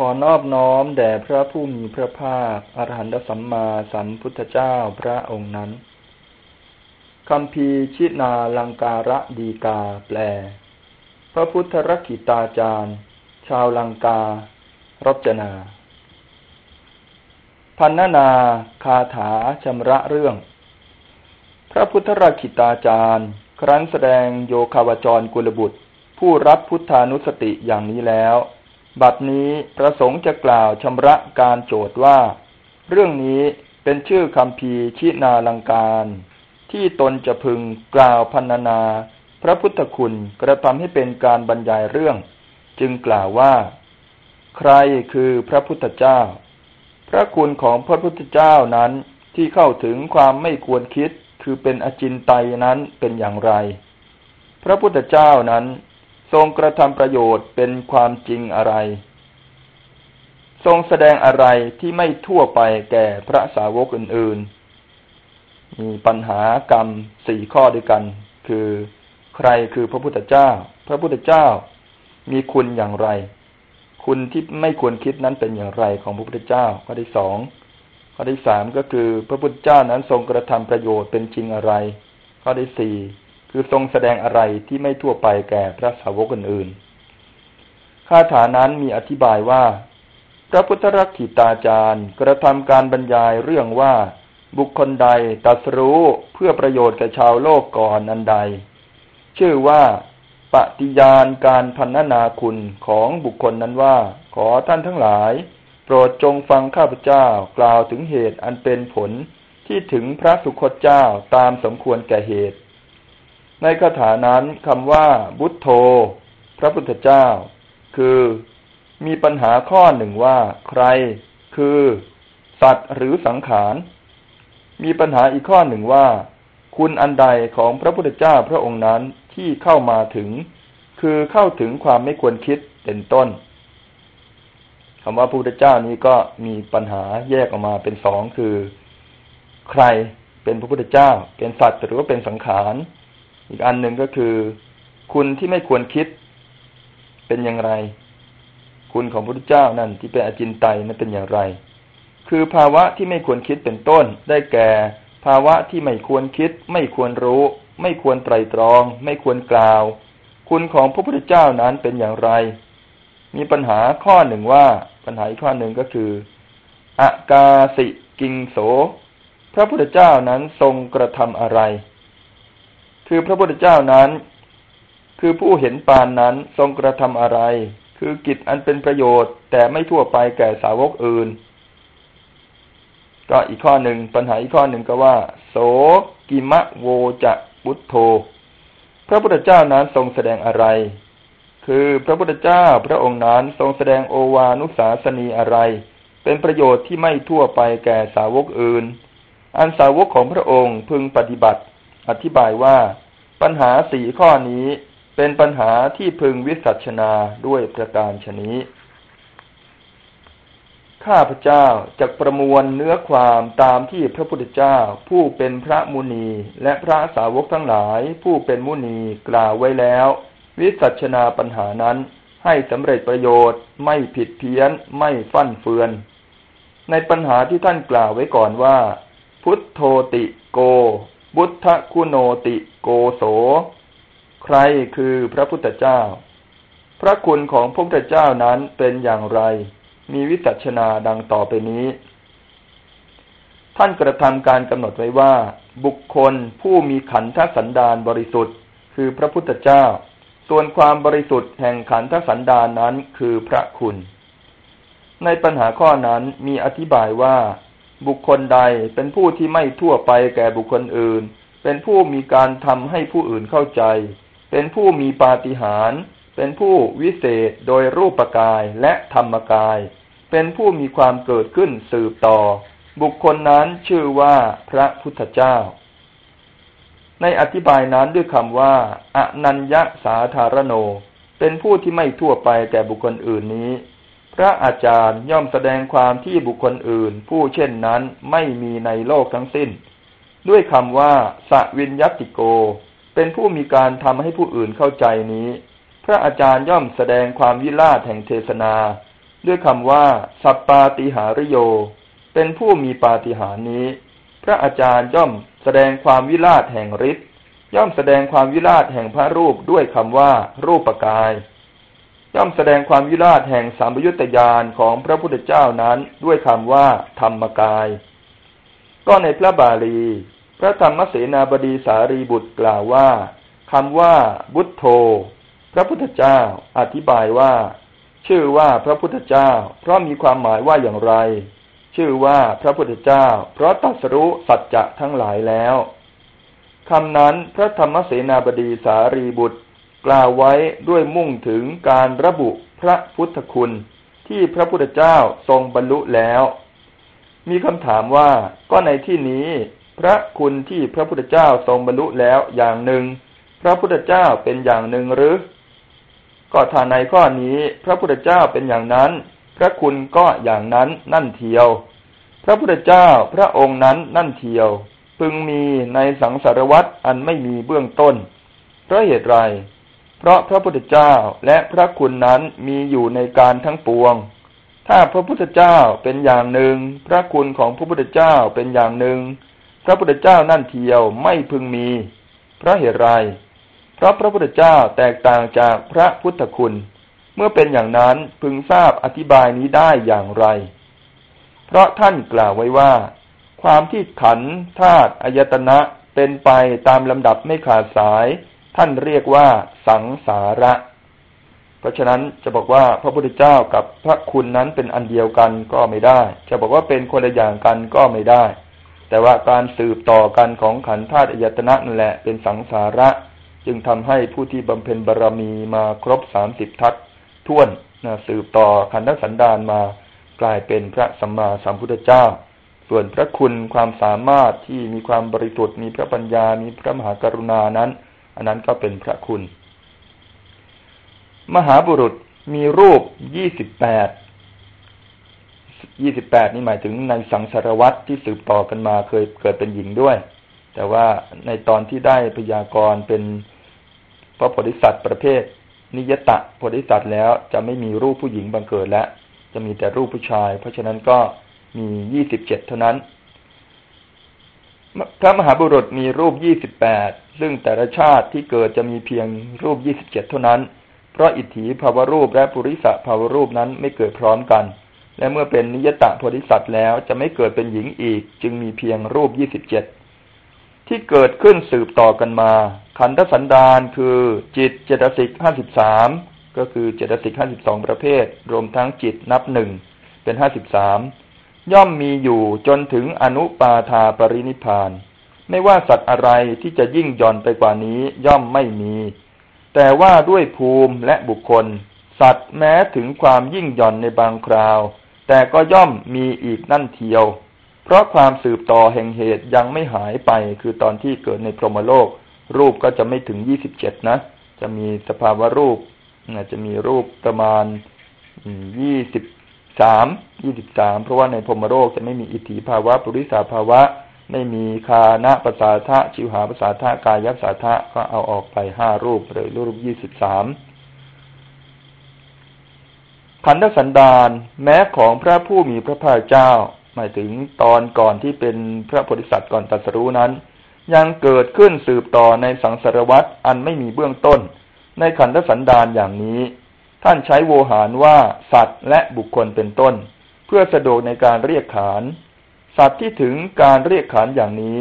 ขอนอบน้อมแด่พระผู้มีพระภาคอรหันตสัมมาสัมพุทธเจ้าพระองค์นั้นคำพีชินาลังการะดีกาแปล พระพุทธรักขิตาจารย์ ชาวลังการบจนา พันนาคาถาชำระเรื่อง พระพุทธรักขิตาจารย์ ครั้นแสดงโยคาวจรกุลบุตร ผู้รับพุทธานุสติอย่างนี้แล้ว บัดนี้ประสงค์จะกล่าวชำระการโจทย์ว่า เรื่องนี้เป็นชื่อคำพีชินาลังการ ที่ตนจะพึงกล่าวพันนา พระพุทธคุณกระทำให้เป็นการบรรยายเรื่อง จึงกล่าวว่า ใครคือพระพุทธเจ้า พระคุณของพระพุทธเจ้านั้นที่เข้าถึงความไม่ควรคิดคือเป็นอจินไตยนั้นเป็นอย่างไร พระพุทธเจ้านั้น ทรงกระทำประโยชน์เป็นความจริงอะไร ทรงแสดงอะไรที่ไม่ทั่วไปแก่พระสาวกอื่น ๆ มีปัญหากรรมสี่ข้อด้วยกัน คือ ใครคือพระพุทธเจ้า พระพุทธเจ้า มีคุณอย่างไร คุณที่ไม่ควรคิดนั้นเป็นอย่างไรของพระพุทธเจ้าข้อที่สองข้อที่สามก็คือ พระพุทธเจ้านั้นทรงกระทำประโยชน์เป็นจริงอะไร ข้อที่สี่ คือทรงแสดงอะไรที่ไม่ทั่วไปแก่พระสาวกอื่นๆคาถานั้นมีอธิบายว่า พระพุทธรักขิตาจารย์ กระทำการบรรยายเรื่องว่าบุคคลใดตัสรู้เพื่อประโยชน์แก่ชาวโลกก่อนนันใด ชื่อว่าปฏิญาณการพันนาคุณของบุคคลนั้นว่า ขอท่านทั้งหลาย โปรดจงฟังข้าพเจ้ากล่าวถึงเหตุอันเป็นผลที่ถึงพระสุคตเจ้าตามสมควรแก่เหตุ ในคาถานั้นคำว่าบุตโธ พระพุทธเจ้า คือมีปัญหาข้อหนึ่งว่า ใคร คือ สัตว์หรือสังขาร มีปัญหาอีกข้อหนึ่งว่า คุณอันใดของพระพุทธเจ้าพระองค์นั้นที่เข้ามาถึง คือเข้าถึงความไม่ควรคิดเป็นต้นคำว่าพระพุทธเจ้านี้ก็มีปัญหาแยกออกมาเป็นสองคือ ใครเป็นพระพุทธเจ้า เป็นสัตว์หรือว่าเป็นสังขาร อีกอันหนึ่งก็คือ คุณที่ไม่ควรคิดเป็นอย่างไร คุณของพระพุทธเจ้านั่นที่เป็นอจินไตยนั้นเป็นอย่างไร คือภาวะที่ไม่ควรคิดเป็นต้น ได้แก่ ภาวะที่ไม่ควรคิด ไม่ควรรู้ ไม่ควรไตรตรอง ไม่ควรกล่าว คุณของพระพุทธเจ้านั้นเป็นอย่างไร มีปัญหาข้อหนึ่งว่า ปัญหาอีกข้อหนึ่งก็คืออากาสิกิงโส พระพุทธเจ้านั้นทรงกระทำอะไร คือพระพุทธเจ้านั้น คือผู้เห็นปานนั้นทรงกระทำอะไร คือกิจอันเป็นประโยชน์ แต่ไม่ทั่วไปแก่สาวกอื่น ก็อีกข้อหนึ่งปัญหาอีกข้อหนึ่งก็ว่า โสกิมะโวจะพุทโธพระพุทธเจ้านั้นทรงแสดงอะไร คือพระพุทธเจ้าพระองค์นั้นทรงแสดงโอวานุสาสนีอะไร เป็นประโยชน์ที่ไม่ทั่วไปแก่สาวกอื่น อันสาวกของพระองค์พึงปฏิบัติ อธิบายว่า ปัญหาสี่ข้อนี้เป็นปัญหาที่พึงวิสัชนาด้วยประการชนี้ ข้าพเจ้าจะประมวลเนื้อความตามที่พระพุทธเจ้า ผู้เป็นพระมุนีและพระสาวกทั้งหลายผู้เป็นมุนีกล่าวไว้แล้ว วิสัชนาปัญหานั้นให้สำเร็จประโยชน์ไม่ผิดเพี้ยนไม่ฟั่นเฟือน ในปัญหาที่ท่านกล่าวไว้ก่อนว่า พุทโธติโก บุทธคุโนติโกโส ใครคือพระพุทธเจ้า พระคุณของพระพุทธเจ้านั้นเป็นอย่างไร มีวิจัชนาดังต่อไปนี้ ท่านกระทำการกำหนดไว้ว่า บุคคลผู้มีขันธสันดานบริสุทธิ์ คือพระพุทธเจ้า ส่วนความบริสุทธิ์แห่งขันธสันดานนั้นคือพระคุณ ในปัญหาข้อนั้นมีอธิบายว่า บุคคลใดเป็นผู้ที่ไม่ทั่วไปแก่บุคคลอื่น เป็นผู้มีการทำให้ผู้อื่นเข้าใจ เป็นผู้มีปาฏิหาริย์เป็นผู้วิเศษโดยรูปกายและธรรมกาย เป็นผู้มีความเกิดขึ้นสืบต่อ บุคคลนั้นชื่อว่าพระพุทธเจ้า ในอธิบายนั้นด้วยคำว่าอนัญญาสาธารโน เป็นผู้ที่ไม่ทั่วไปแก่บุคคลอื่นนี้ พระอาจารย์ย่อมแสดงความที่บุคคลอื่น ผู้เช่นนั้นไม่มีในโลกทั้งสิ้น ด้วยคำว่าสวินยติโก เป็นผู้มีการทำให้ผู้อื่นเข้าใจนี้ พระอาจารย์ย่อมแสดงความวิราชแห่งเทศนา ด้วยคำว่า สัปปาติหาริโย เป็นผู้มีปาฏิหารนี้ พระอาจารย์ย่อมแสดงความวิราชแห่งฤทธิ์ย่อมแสดงความวิราชแห่งพระรูปด้วยคำว่ารูปกาย ย่อมแสดงความวิราชแห่งสามยุตยานของพระพุทธเจ้านั้นด้วยคำว่าธรรมกาย ก็ในพระบาลี พระธรรมเสนาบดีสารีบุตรกล่าวว่าคำว่าบุตโธ พระพุทธเจ้าอธิบายว่า ชื่อว่าพระพุทธเจ้า เพราะมีความหมายว่าอย่างไร ชื่อว่าพระพุทธเจ้า เพราะตัสรู้สัจจะทั้งหลายแล้วคำนั้นพระธรรมเสนาบดีสารีบุตร กล่าวไว้ด้วยมุ่งถึงการระบุพระพุทธคุณที่พระพุทธเจ้าทรงบรรลุแล้ว มีคำถามว่าก็ในที่นี้ พระคุณที่พระพุทธเจ้าทรงบรรลุแล้วอย่างหนึ่ง พระพุทธเจ้าเป็นอย่างหนึ่งหรือ ก็ถ้าในข้อนี้ พระพุทธเจ้าเป็นอย่างนั้น พระคุณก็อย่างนั้นนั่นเทียว พระพุทธเจ้าพระองค์นั้นนั่นเทียว พึงมีในสังสารวัตรอันไม่มีเบื้องต้นเพราะเหตุไร เพราะพระพุทธเจ้าและพระคุณนั้นมีอยู่ในการทั้งปวง ถ้าพระพุทธเจ้าเป็นอย่างหนึ่ง พระคุณของพระพุทธเจ้าเป็นอย่างหนึ่ง พระพุทธเจ้านั่นเทียวไม่พึงมี เพราะเหตุไรเพราะพระพุทธเจ้าแตกต่างจากพระพุทธคุณ เมื่อเป็นอย่างนั้นพึงทราบอธิบายนี้ได้อย่างไร เพราะท่านกล่าวไว้ว่า ความที่ขันธาตุอายตนะเป็นไปตามลำดับไม่ขาดสาย ท่านเรียกว่าสังสาระ เพราะฉะนั้นจะบอกว่าพระพุทธเจ้ากับพระคุณนั้นเป็นอันเดียวกันก็ไม่ได้ จะบอกว่าเป็นคนละอย่างกันก็ไม่ได้ แต่ว่าการสืบต่อกันของขันธาตุอายตนะนั่นแหละเป็นสังสาระ จึงทำให้ผู้ที่บำเพ็ญบารรมีมาครบสามสิบทัศท่วนนะสืบต่อขันธสันดานมากลายเป็นพระสัมมาสัมพุทธเจ้า ส่วนพระคุณความสามารถที่มีความบริสุทธิ์มีพระปัญญา มีพระมหากรุณานั้น อันนั้นก็เป็นพระคุณ มหาบุรุษมีรูปยี่สิบแปดยี่สิบแปดนี่หมายถึงในสังสารวัตรที่สืบต่อกันมาเคยเกิดเป็นหญิงด้วย แต่ว่าในตอนที่ได้พยากรณ์เป็นพระโพธิสัตว์ประเภท นิยตะโพธิสัตว์แล้วจะไม่มีรูปผู้หญิงบังเกิดแล้ว จะมีแต่รูปผู้ชาย เพราะฉะนั้นก็มียี่สิบเจ็ดเท่านั้น พระมหาบุรุษมีรูปยี่สิบแปดซึ่งแต่ละชาติที่เกิดจะมีเพียงรูปยี่สิบเจ็ดเท่านั้น เพราะอิทธิภาวรูปและปุริสะภาวรูปนั้นไม่เกิดพร้อมกัน และเมื่อเป็นนิยตะโพธิสัตว์แล้วจะไม่เกิดเป็นหญิงอีก จึงมีเพียงรูปยี่สิบเจ็ดที่เกิดขึ้นสืบต่อกันมา ขันธสันดานคือจิตเจตสิกห้าสิบสามก็คือเจตสิกห้าสิบสองประเภท รวมทั้งจิตนับหนึ่งเป็นห้าสิบสาม ย่อมมีอยู่จนถึงอนุปาทาปรินิพาน ไม่ว่าสัตว์อะไรที่จะยิ่งย่อนไปกว่านี้ย่อมไม่มี แต่ว่าด้วยภูมิและบุคคล สัตว์แม้ถึงความยิ่งย่อนในบางคราว แต่ก็ย่อมมีอีกนั่นเทียว เพราะความสืบต่อแห่งเหตุยังไม่หายไปคือตอนที่เกิดในพรหมโลก รูปก็จะไม่ถึงยี่สิบเจ็ดนะ จะมีสภาวะรูปจะมีรูปประมาณยี่สิบ สามยี่สิบสามเพราะว่าในพรมโรคจะไม่มีอิทธิภาวะปุริสาภาวะ ไม่มีคานะภาษาทะชิวหาภาษาทะกายัภาษาทะก็เอาออกไปห้ารูปเลยรูปยี่สิบสามขันธสันดานแม้ของพระผู้มีพระภาคเจ้า หมายถึงตอนก่อนที่เป็นพระโพธิสัตว์ก่อนตรัสรู้นั้น ยังเกิดขึ้นสืบต่อในสังสารวัตรอันไม่มีเบื้องต้น ในขันธสันดานอย่างนี้ ท่านใช้โวหารว่าสัตว์และบุคคลเป็นต้น เพื่อสะดวกในการเรียกขาน สัตว์ที่ถึงการเรียกขานอย่างนี้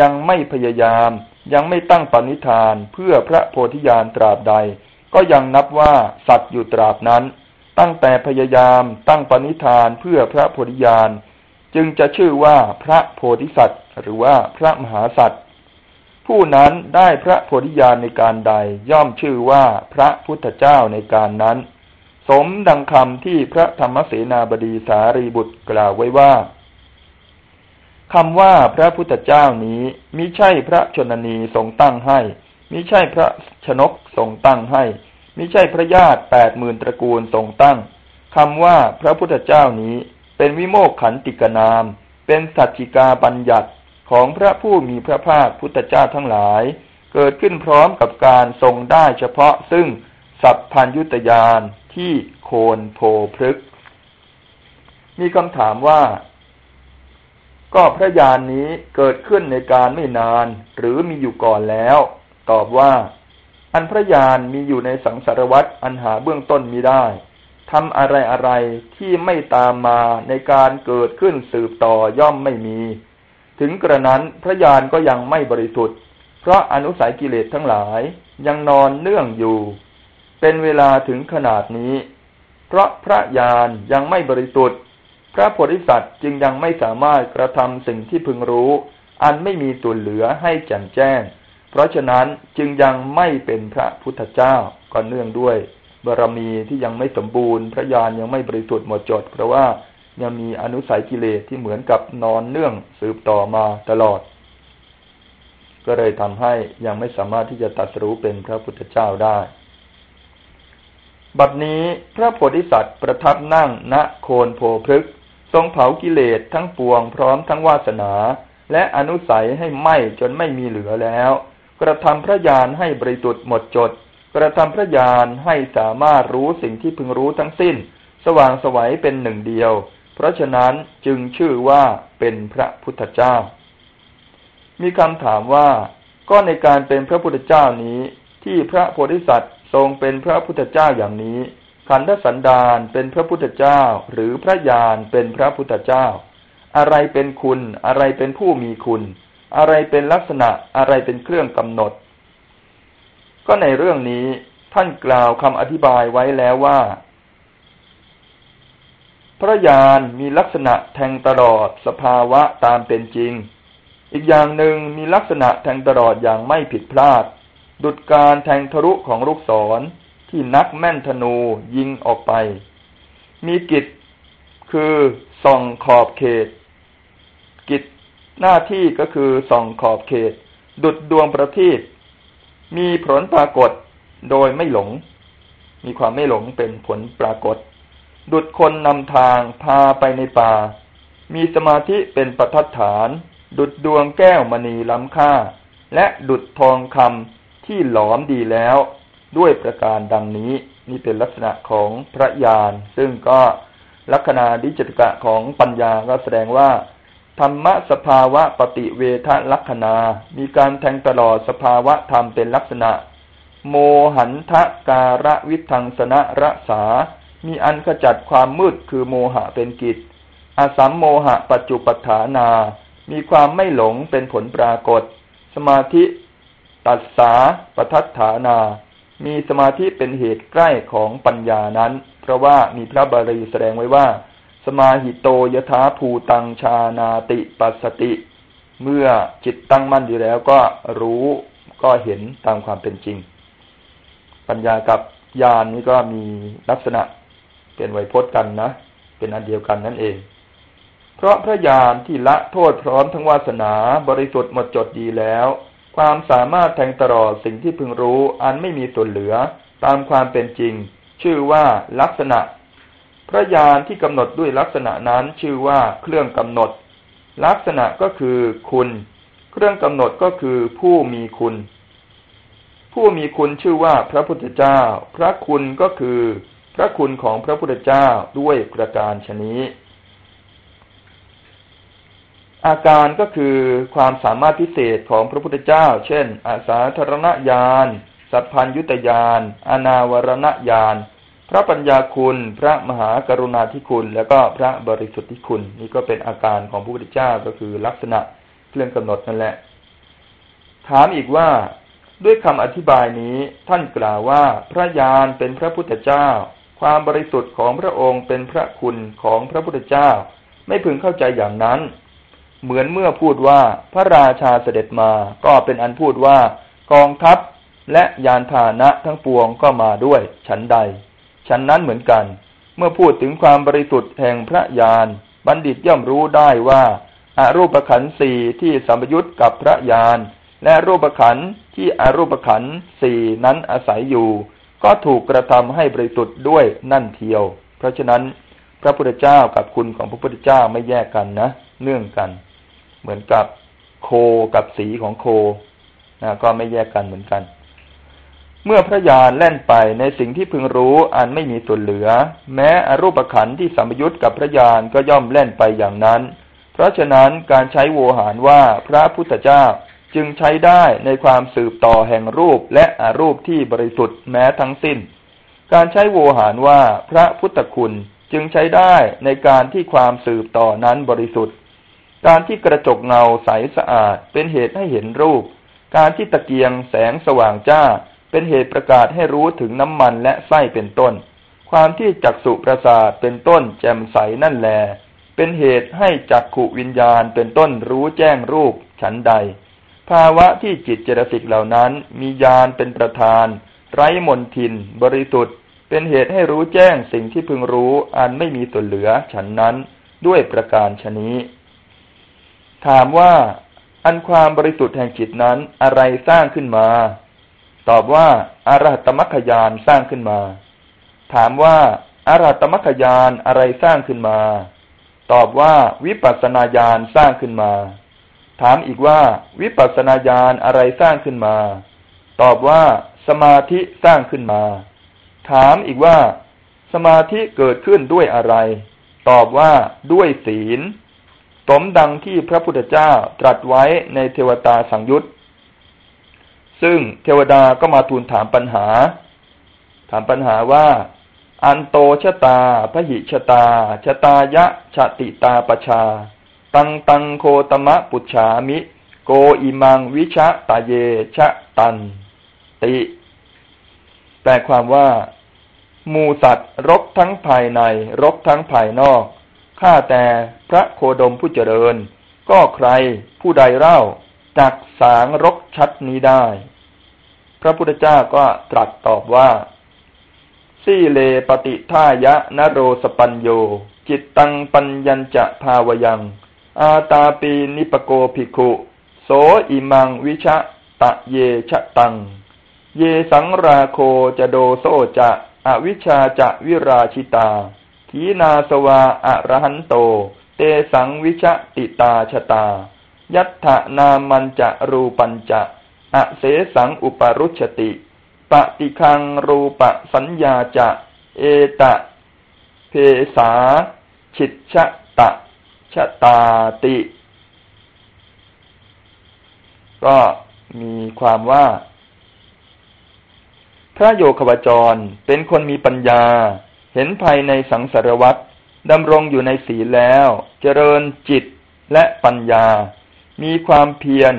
ยังไม่พยายาม ยังไม่ตั้งปณิธานเพื่อพระโพธิญาณตราบใด ก็ยังนับว่าสัตว์อยู่ตราบนั้น ตั้งแต่พยายามตั้งปณิธานเพื่อพระโพธิญาณ จึงจะชื่อว่าพระโพธิสัตว์ หรือว่าพระมหาสัตว์ ผู้นั้นได้พระโพธิญาณในการใดย่อมชื่อว่าพระพุทธเจ้าในการนั้น สมดังคำที่พระธรรมเสนาบดีสารีบุตรกล่าวไว้ว่าคำว่าพระพุทธเจ้านี้มิใช่พระชนนีทรงตั้งให้มิใช่พระชนกทรงตั้งให้มิใช่พระญาติแปดหมื่นตระกูลทรงตั้งคำว่าพระพุทธเจ้านี้เป็นวิโมกขันติกนาม เป็นสัจจิกาบัญญัติ ของพระผู้มีพระภาคพุทธเจ้าทั้งหลาย เกิดขึ้นพร้อมกับการทรงได้เฉพาะซึ่งสัพพัญยุตยานที่โคนโพพฤกมีคำถามว่า ก็พระญานนี้เกิดขึ้นในการไม่นานหรือมีอยู่ก่อนแล้ว ตอบว่า อันพระญาณมีอยู่ในสังสารวัตรอันหาเบื้องต้นมีได้ทำอะไรอะไรที่ไม่ตามมาในการเกิดขึ้นสืบต่อย่อมไม่มี ถึงกระนั้นพระญาณก็ยังไม่บริสุทธิ์ เพราะอนุสัยกิเลสทั้งหลายยังนอนเนื่องอยู่ เป็นเวลาถึงขนาดนี้ เพราะพระญาณยังไม่บริสุทธิ์ พระโพธิสัตว์จึงยังไม่สามารถกระทำสิ่งที่พึงรู้ อันไม่มีตัวเหลือให้แจ่มแจ้ง เพราะฉะนั้นจึงยังไม่เป็นพระพุทธเจ้าก็เนื่องด้วยบารมีที่ยังไม่สมบูรณ์ พระญาณยังไม่บริสุทธิ์หมดจด เพราะว่า ยังมีอนุสัยกิเลสที่เหมือนกับนอนเนื่องสืบต่อมาตลอด ก็เลยทำให้ยังไม่สามารถที่จะตัดสู้เป็นพระพุทธเจ้าได้ บัดนี้พระโพธิสัตว์ประทับนั่งณโคนโพพฤกทรงเผากิเลสทั้งปวงพร้อมทั้งวาสนา และอนุสัยให้ไหมจนไม่มีเหลือแล้ว กระทำพระญาณให้บริสุทธิ์หมดจด กระทำพระญาณให้สามารถรู้สิ่งที่พึงรู้ทั้งสิ้น สว่างสวัยเป็นหนึ่งเดียว เพราะฉะนั้นจึงชื่อว่าเป็นพระพุทธเจ้า มีคำถามว่า ก็ในการเป็นพระพุทธเจ้านี้ ที่พระโพธิสัตว์ทรงเป็นพระพุทธเจ้าอย่างนี้ขันธสันดานเป็นพระพุทธเจ้า หรือพระญาณเป็นพระพุทธเจ้า อะไรเป็นคุณ อะไรเป็นผู้มีคุณ อะไรเป็นลักษณะอะไรเป็นเครื่องกำหนด ก็ในเรื่องนี้ท่านกล่าวคำอธิบายไว้แล้วว่า พระญาณมีลักษณะแทงตลอดสภาวะตามเป็นจริง อีกอย่างหนึ่งมีลักษณะแทงตลอดอย่างไม่ผิดพลาด ดุดการแทงทะลุของลูกศรที่นักแม่นธนูยิงออกไป มีกิจคือส่องขอบเขต กิจหน้าที่ก็คือส่องขอบเขต ดุดดวงประทีปมีผลปรากฏโดยไม่หลง มีความไม่หลงเป็นผลปรากฏ ดุดคนนำทางพาไปในป่า มีสมาธิเป็นประทัดฐาน ดุดดวงแก้วมณีล้ำค่า และดุดทองคำที่หลอมดีแล้ว ด้วยประการดังนี้ นี่เป็นลักษณะของพระญาณซึ่งก็ลักษณะดิจิตกะของปัญญาก็แสดงว่า ธรรมสภาวะปฏิเวทลักษณามีการแทงตลอดสภาวะธรรมเป็นลักษณะ โมหันทะการวิทังสนะระสา มีอันขจัดความมืดคือโมหะเป็นกิจ อาสัมโมหะปัจจุปัฏฐานา มีความไม่หลงเป็นผลปรากฏ สมาธิตัสสาปทัฏฐานา มีสมาธิเป็นเหตุใกล้ของปัญญานั้น เพราะว่ามีพระบาลีแสดงไว้ว่า สมาหิโตยถาภูตังชานาติปัสสติ เมื่อจิตตั้งมั่นดีแล้วก็รู้ก็เห็นตามความเป็นจริง ปัญญากับญาณนนี้ก็มีลักษณะ เป็นไวยพจน์กันนะ เป็นอันเดียวกันนั่นเอง เพราะพระญาณที่ละโทษพร้อมทั้งวาสนาบริสุทธิ์หมดจดดีแล้ว ความสามารถแทงตลอดสิ่งที่พึงรู้อันไม่มีส่วนเหลือตามความเป็นจริง ชื่อว่าลักษณะ พระญาณที่กำหนดด้วยลักษณะนั้นชื่อว่าเครื่องกำหนด ลักษณะก็คือคุณ เครื่องกำหนดก็คือผู้มีคุณผู้มีคุณชื่อว่าพระพุทธเจ้า พระคุณก็คือ ระคุณของพระพุทธเจ้าด้วยประการชนี้ อาการก็คือความสามารถพิเศษของพระพุทธเจ้า เช่น อาสาธรณญาณ สัพพัญยุตญาณอนาวรณญาณ พระปัญญาคุณ พระมหากรุณาธิคุณ แล้วก็พระบริสุทธิคุณ นี่ก็เป็นอาการของพระพุทธเจ้าก็คือลักษณะเครื่องกำหนดนั่นแหละ ถามอีกว่าด้วยคำอธิบายนี้ท่านกล่าวว่าพระญาณเป็นพระพุทธเจ้า ความบริสุทธิ์ของพระองค์เป็นพระคุณของพระพุทธเจ้า ไม่พึงเข้าใจอย่างนั้น เหมือนเมื่อพูดว่าพระราชาเสด็จมาก็เป็นอันพูดว่ากองทัพและยานพาหนะทั้งปวงก็มาด้วยฉันใด ฉันนั้นเหมือนกัน เมื่อพูดถึงความบริสุทธิ์แห่งพระญาณบัณฑิตย่อมรู้ได้ว่าอารูปขันธ์สี่ที่สัมยุตกับพระญาณและรูปขันธ์ที่อารูปขันธ์สี่นั้นอาศัยอยู่ ก็ถูกกระทำให้บริสุทธิ์ด้วยนั่นเทียว เพราะฉะนั้นพระพุทธเจ้ากับคุณของพระพุทธเจ้าไม่แยกกันนะเนื่องกัน เหมือนกับโคกับสีของโคนะก็ไม่แยกกันเหมือนกัน เมื่อพระญาณแล่นไปในสิ่งที่พึงรู้อันไม่มีส่วนเหลือ แม้อรูปขันธ์ที่สัมยุตกับพระญาณก็ย่อมแล่นไปอย่างนั้น เพราะฉะนั้นการใช้โวหารว่าพระพุทธเจ้า จึงใช้ได้ในความสืบต่อแห่งรูปและอรูปที่บริสุทธิ์แม้ทั้งสิ้น การใช้โวหารว่าพระพุทธคุณจึงใช้ได้ในการที่ความสืบต่อนั้นบริสุทธิ์ การที่กระจกเงาใสสะอาดเป็นเหตุให้เห็นรูป การที่ตะเกียงแสงสว่างจ้า เป็นเหตุประกาศให้รู้ถึงน้ำมันและไส้เป็นต้น ความที่จักสุประสาทเป็นต้นแจ่มใสนั่นแล เป็นเหตุให้จักขุวิญญาณเป็นต้นรู้แจ้งรูปฉันใด ภาวะที่จิตเจตสิกเหล่านั้น มีญาณเป็นประธาน ไร้มนทิน บริสุทธิ์ เป็นเหตุให้รู้แจ้งสิ่งที่พึงรู้อันไม่มีส่วนเหลือฉันนั้นด้วยประการชนี้ ถามว่าอันความบริสุทธิ์แห่งจิตนั้นอะไรสร้างขึ้นมา ตอบว่าอารหัตมัคคยานสร้างขึ้นมา ถามว่าอารหัตมัคคยานอะไรสร้างขึ้นมา ตอบว่าวิปัสนาญาณสร้างขึ้นมา ถามอีกว่า วิปัสนาญาณอะไรสร้างขึ้นมา ตอบว่า สมาธิสร้างขึ้นมา ถามอีกว่า สมาธิเกิดขึ้นด้วยอะไร ตอบว่าด้วยศีล สมดังที่พระพุทธเจ้าตรัสไว้ในเทวตาสังยุตซึ่งเทวดาก็มาทูลถามปัญหา ถามปัญหาว่า อันโตชะตาพหิชะตาชะตายะชะติตาปชา ตังตังโคตมะปุชามิ โกอิมังวิชะตาเยชะตัน ติ แปลความว่ามูสัตว์รกทั้งภายในรกทั้งภายนอก ข้าแต่พระโคดมผู้เจริญ ก็ใครผู้ใดเล่าจักสางรกชัดนี้ได้ พระพุทธเจ้าก็ตรัสตอบว่า สีเลปฏิท่ายะนโรสปัญโย จิตตังปัญญัญจะภาวยัง อาตาปีนิปโกภิกขุโสอิมังวิชะตะเยชะตัง เยสังราโคจะโดโซจะอวิชาจะวิราชิตา ขีนาสวาอะระหันโต เตสังวิชะติตาชะตา ยัตถนามันจะรูปัญจะอเสสังอุปรุชติปฏิคังรูปสัญญาจะ เอตะ เพสาฉิตชะตะ ชะตาติ ก็มีความว่า พระโยคาวจรเป็นคนมีปัญญา เห็นภายในสังสารวัตรดำรงอยู่ในศีลแล้ว เจริญจิตและปัญญา มีความเพียร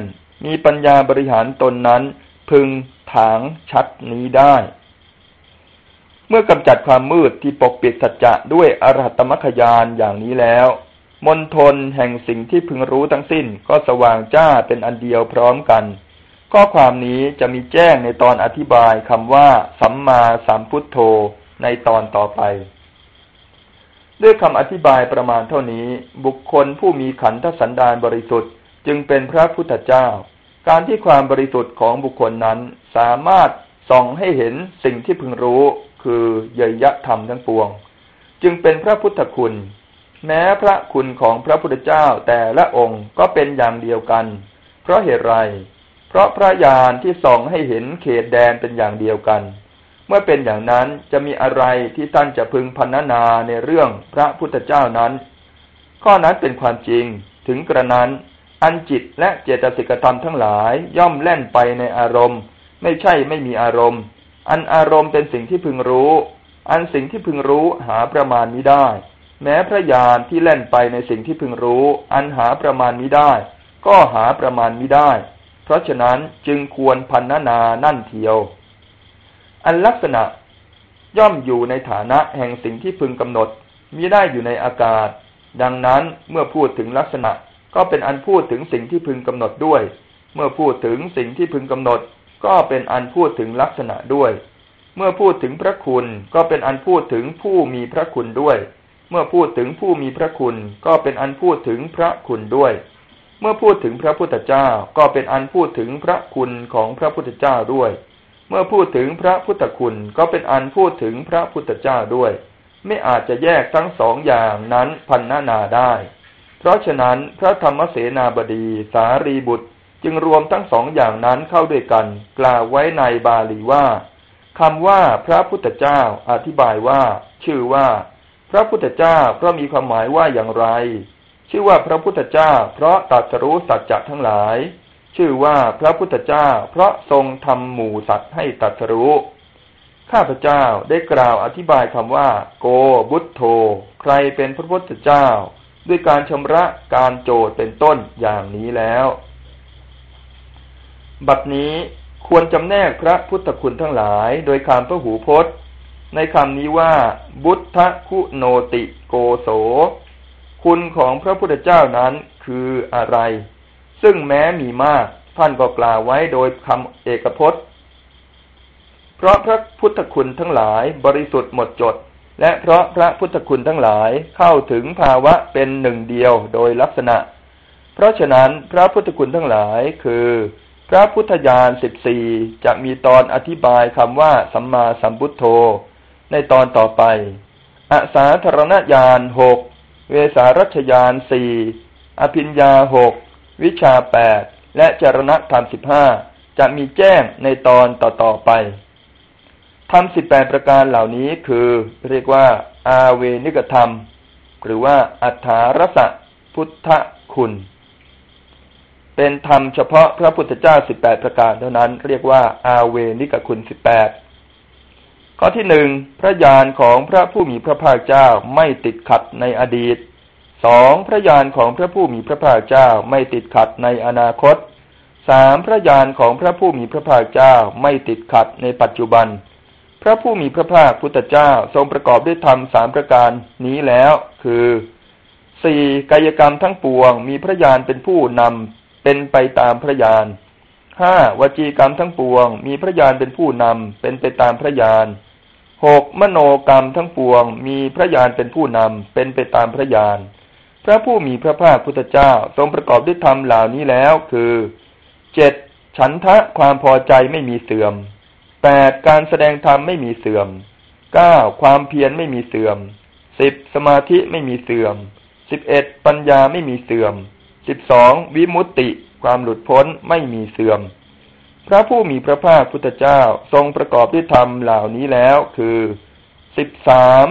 มีปัญญาบริหารตนนั้น พึงถางชัดนี้ได้ เมื่อกำจัดความมืดที่ปกปิดสัจจะด้วยอรหัตมรรคยานอย่างนี้แล้ว มนทนแห่งสิ่งที่พึงรู้ทั้งสิ้นก็สว่างจ้าเป็นอันเดียวพร้อมกัน ข้อความนี้จะมีแจ้งในตอนอธิบายคำว่า สัมมาสัมพุทโธในตอนต่อไป ด้วยคำอธิบายประมาณเท่านี้ บุคคลผู้มีขันธสันดานบริสุทธิ์ จึงเป็นพระพุทธเจ้า การที่ความบริสุทธิ์ของบุคคลนั้นสามารถส่องให้เห็นสิ่งที่พึงรู้คือเยยะธรรมทั้งปวง จึงเป็นพระพุทธคุณ แม้พระคุณของพระพุทธเจ้าแต่ละองค์ก็เป็นอย่างเดียวกัน เพราะเหตุไร เพราะพระญาณที่ส่องให้เห็นเขตแดนเป็นอย่างเดียวกัน เมื่อเป็นอย่างนั้นจะมีอะไรที่ท่านจะพึงพันนาในเรื่องพระพุทธเจ้านั้น ข้อนั้นเป็นความจริง ถึงกระนั้น อันจิตและเจตสิกธรรมทั้งหลายย่อมแล่นไปในอารมณ์ ไม่ใช่ไม่มีอารมณ์ อันอารมณ์เป็นสิ่งที่พึงรู้ อันสิ่งที่พึงรู้หาประมาณมิได้ แม้พระญาณที่แล่นไปในสิ่งที่พึงรู้ อันหาประมาณมิได้ ก็หาประมาณมิได้ เพราะฉะนั้นจึงควรพันนานานั่นเทียว อันลักษณะย่อมอยู่ในฐานะแห่งสิ่งที่พึงกำหนดมิได้อยู่ในอากาศ ดังนั้นเมื่อพูดถึงลักษณะก็เป็นอันพูดถึงสิ่งที่พึงกำหนดด้วย เมื่อพูดถึงสิ่งที่พึงกำหนด ก็เป็นอันพูดถึงลักษณะด้วย เมื่อพูดถึงพระคุณก็เป็นอันพูดถึงผู้มีพระคุณด้วย เมื่อพูดถึงผู้มีพระคุณก็เป็นอันพูดถึงพระคุณด้วย เมื่อพูดถึงพระพุทธเจ้าก็เป็นอันพูดถึงพระคุณของพระพุทธเจ้าด้วย เมื่อพูดถึงพระพุทธคุณก็เป็นอันพูดถึงพระพุทธเจ้าด้วย ไม่อาจจะแยกทั้งสองอย่างนั้นพันนานาได้ เพราะฉะนั้นพระธรรมเสนาบดีสารีบุตรจึงรวมทั้งสองอย่างนั้นเข้าด้วยกัน กล่าวไว้ในบาลีว่าคำว่าพระพุทธเจ้าอธิบายว่า ชื่อว่า พระพุทธเจ้าเพราะมีความหมายว่าอย่างไร ชื่อว่าพระพุทธเจ้า เพราะตัดสรู้สัจจะทั้งหลาย ชื่อว่าพระพุทธเจ้า เพราะทรงทำหมู่สัตว์ให้ตัดสรู้ข้าพเจ้าได้กล่าวอธิบายคำว่า โกบุตโธ ใครเป็นพระพุทธเจ้า ด้วยการชำระการโจทย์เป็นต้นอย่างนี้แล้ว บัดนี้ควรจำแนกพระพุทธคุณทั้งหลาย โดยคำพระหูพจน์ ในคำนี้ว่า บุตทคุโนติโกโส คุณของพระพุทธเจ้านั้นคืออะไร ซึ่งแม้มีมากท่านก็กล่าวไว้โดยคำเอกพจน์ เพราะพระพุทธคุณทั้งหลายบริสุทธิ์หมดจด และเพราะพระพุทธคุณทั้งหลายเข้าถึงภาวะเป็นหนึ่งเดียวโดยลักษณะ เพราะฉะนั้นพระพุทธคุณทั้งหลายคือ พระพุทธญาณสิบสี่จะมีตอนอธิบายคำว่าสัมมาสัมพุทโธ ในตอนต่อไป อสาธารณญาณหก เวสารัชญาณสี่ อภิญญาหก วิชาแปด และจรณธรรมสิบห้าจะมีแจ้งในตอนต่อๆไปธรรมสิบแปดประการเหล่านี้คือเรียกว่า อาเวนิกธรรม หรือว่าอัฏฐารสะพุทธคุณ เป็นธรรมเฉพาะพระพุทธเจ้าสิบแปดประการเท่านั้น เรียกว่าอาเวนิกคุณสิบแปด ข้อที่หนึ่งพระญาณของพระผู้มีพระภาคเจ้าไม่ติดขัดในอดีตสองพระญาณของพระผู้มีพระภาคเจ้าไม่ติดขัดในอนาคตสามพระญาณของพระผู้มีพระภาคเจ้าไม่ติดขัดในปัจจุบัน พระผู้มีพระภาคพุทธเจ้าทรงประกอบด้วยธรรมสามประการนี้แล้ว คือสี่กายกรรมทั้งปวง มีพระญาณเป็นผู้นำเป็นไปตามพระญาณห้าวจีกรรมทั้งปวง มีพระญาณเป็นผู้นำเป็นไปตามพระญาณ หกมโนกรรมทั้งปวง มีพระญาณเป็นผู้นำเป็นไปตามพระญาณพระผู้มีพระภาคพุทธเจ้าทรงประกอบด้วยธรรมเหล่านี้แล้วคือเจ็ดฉันทะความพอใจไม่มีเสื่อมแปดการแสดงธรรมไม่มีเสื่อมเก้าความเพียรไม่มีเสื่อมสิบสมาธิไม่มีเสื่อมสิบเอ็ดปัญญาไม่มีเสื่อมสิบสองวิมุตติ ความหลุดพ้นไม่มีเสื่อม พระผู้มีพระภาคพุทธเจ้าทรงประกอบด้วยธรรมเหล่านี้แล้ว คือสิบสาม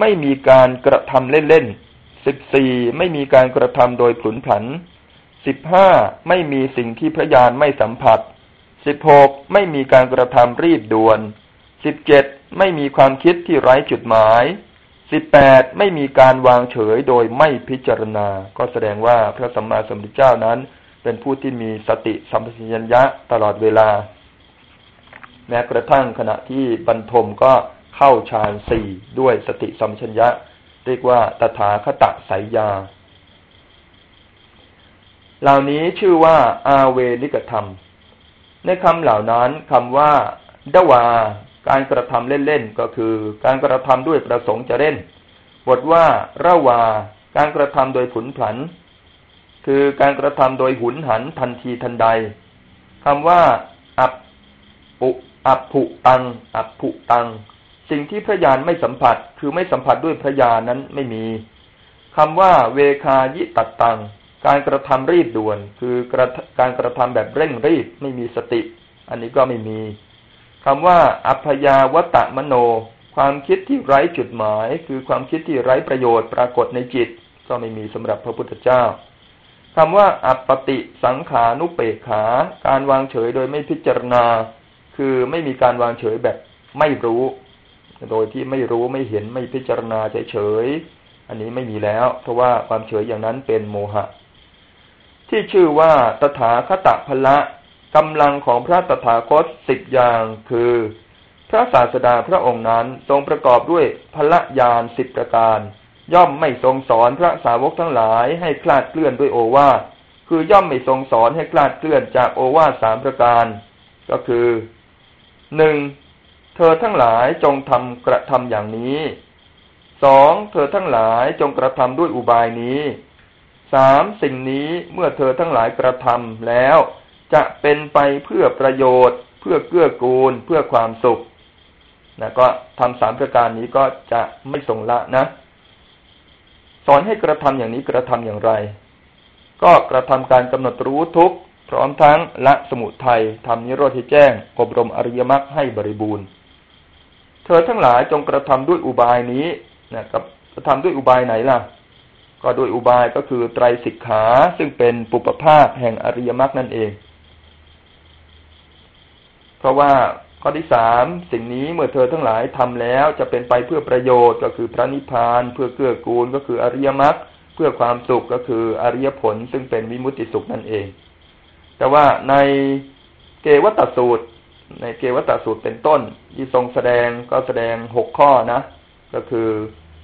ไม่มีการกระทำเล่นๆสิบสี่ไม่มีการกระทำโดยผลุนผันสิบห้าไม่มีสิ่งที่พระญาณไม่สัมผัสสิบหกไม่มีการกระทำรีบด่วนสิบเจ็ดไม่มีความคิดที่ไร้จุดหมายสิบแปดไม่มีการวางเฉยโดยไม่พิจารณา ก็แสดงว่าพระสัมมาสัมพุทธเจ้านั้น เป็นผู้ที่มีสติสัมปชัญญะตลอดเวลา แม้กระทั่งขณะที่บรรทมก็เข้าฌานสี่ด้วยสติสัมปชัญญะ เรียกว่าตถาคตสายยา เหล่านี้ชื่อว่าอาเวนิกธรรม ในคำเหล่านั้นคำว่าดวา การกระทำเล่นๆก็คือ การกระทำด้วยประสงค์จะเล่น บทว่าระวา การกระทำโดยผุนผัน คือการกระทำโดยหุนหันทันทีทันใดคำว่าอับปุอับผุตัง อับผุตัง สิ่งที่พระญาณไม่สัมผัส คือไม่สัมผัสด้วยพระญาณนั้นไม่มีคำว่าเวคายิตัดตัง การกระทำรีบด่วน คือการกระทำแบบเร่งรีบไม่มีสติ อันนี้ก็ไม่มีคำว่าอัพยาวัตมโน ความคิดที่ไร้จุดหมาย คือความคิดที่ไร้ประโยชน์ปรากฏในจิต ก็ไม่มีสำหรับพระพุทธเจ้า คำว่าอัปปติสังขานุเปกขา การวางเฉยโดยไม่พิจารณา คือไม่มีการวางเฉยแบบไม่รู้ โดยที่ไม่รู้ไม่เห็นไม่พิจารณาเฉยๆอันนี้ไม่มีแล้ว เพราะว่าความเฉยอย่างนั้นเป็นโมหะ ที่ชื่อว่าตถาคตพละกำลังของพระตถาคตสิบอย่างคือ พระศาสดาพระองค์นั้นทรงประกอบด้วยพละยานสิบประการ ย่อมไม่ทรงสอนพระสาวกทั้งหลายให้คลาดเคลื่อนด้วยโอวาทคือย่อมไม่ทรงสอนให้คลาดเคลื่อนจากโอวาทสามประการ ก็คือหนึ่งเธอทั้งหลายจงทำกระทำอย่างนี้สองเธอทั้งหลายจงกระทำด้วยอุบายนี้สามสิ่งนี้เมื่อเธอทั้งหลายกระทำแล้ว จะเป็นไปเพื่อประโยชน์ เพื่อเกื้อกูล เพื่อความสุขนะก็ทำสามประการนี้ก็จะไม่ทรงละนะ สอนให้กระทำอย่างนี้กระทำอย่างไร ก็กระทำการกำหนดรู้ทุกพร้อมทั้งละสมุทัยทำนิโรธให้แจ้งอบรมอริยมรรคให้บริบูรณ์ เธอทั้งหลายจงกระทำด้วยอุบายนี้นะครับกระทำด้วยอุบายไหนล่ะ ก็โดยอุบายก็คือไตรสิกขาซึ่งเป็นปุปภาคแห่งอริยมรรคนั่นเอง เพราะว่า ข้อที่สามสิ่งนี้เมื่อเธอทั้งหลายทำแล้วจะเป็นไปเพื่อประโยชน์ก็คือพระนิพพาน เพื่อเกื้อกูลก็คืออริยมรรคเพื่อความสุขก็คืออริยผลซึ่งเป็นวิมุตติสุขนั่นเอง แต่ว่าในเกวัตสูตร ในเกวัตสูตรเป็นต้น ที่ทรงแสดงก็แสดงหกข้อนะ ก็คือ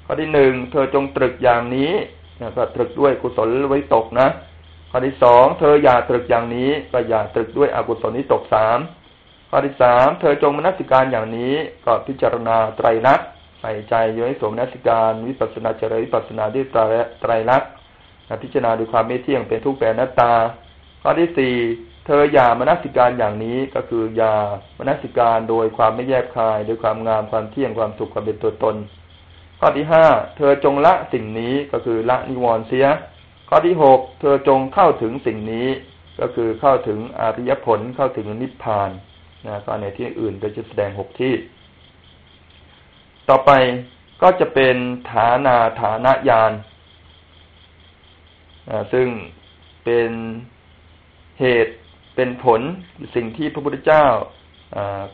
ข้อที่หนึ่งเธอจงตรึกอย่างนี้ก็ตรึกด้วยกุศลไว้ตกนะข้อที่สองเธออย่าตรึกอย่างนี้ก็อย่าตรึกด้วยอกุศลนี้ตกสาม ข้อที่สามเธอจงมนสิการอย่างนี้ก็พิจารณาไตรลักษณ์ใส่ใจโยนิสมนสิการวิปัสนาเจริญวิปัสนาด้วยไตรลักษณ์พิจารณาด้วยความไม่เที่ยงเป็นทุกข์แปรนัตตา ข้อที่สี่เธออย่ามนสิการอย่างนี้ก็คืออย่ามนสิการโดยความไม่แยกคายโดยความงามความเที่ยงความสุขความเป็นตัวตน ข้อที่ห้าเธอจงละสิ่งนี้ก็คือละนิวรณ์เสีย ข้อที่หกเธอจงเข้าถึงสิ่งนี้ ก็คือเข้าถึงอริยผลเข้าถึงนิพพาน นะก็ในที่อื่นก็จะแสดงหกที่ ต่อไปก็จะเป็นฐานาฐานะยานนะซึ่งเป็นเหตุเป็นผลสิ่งที่พระพุทธเจ้า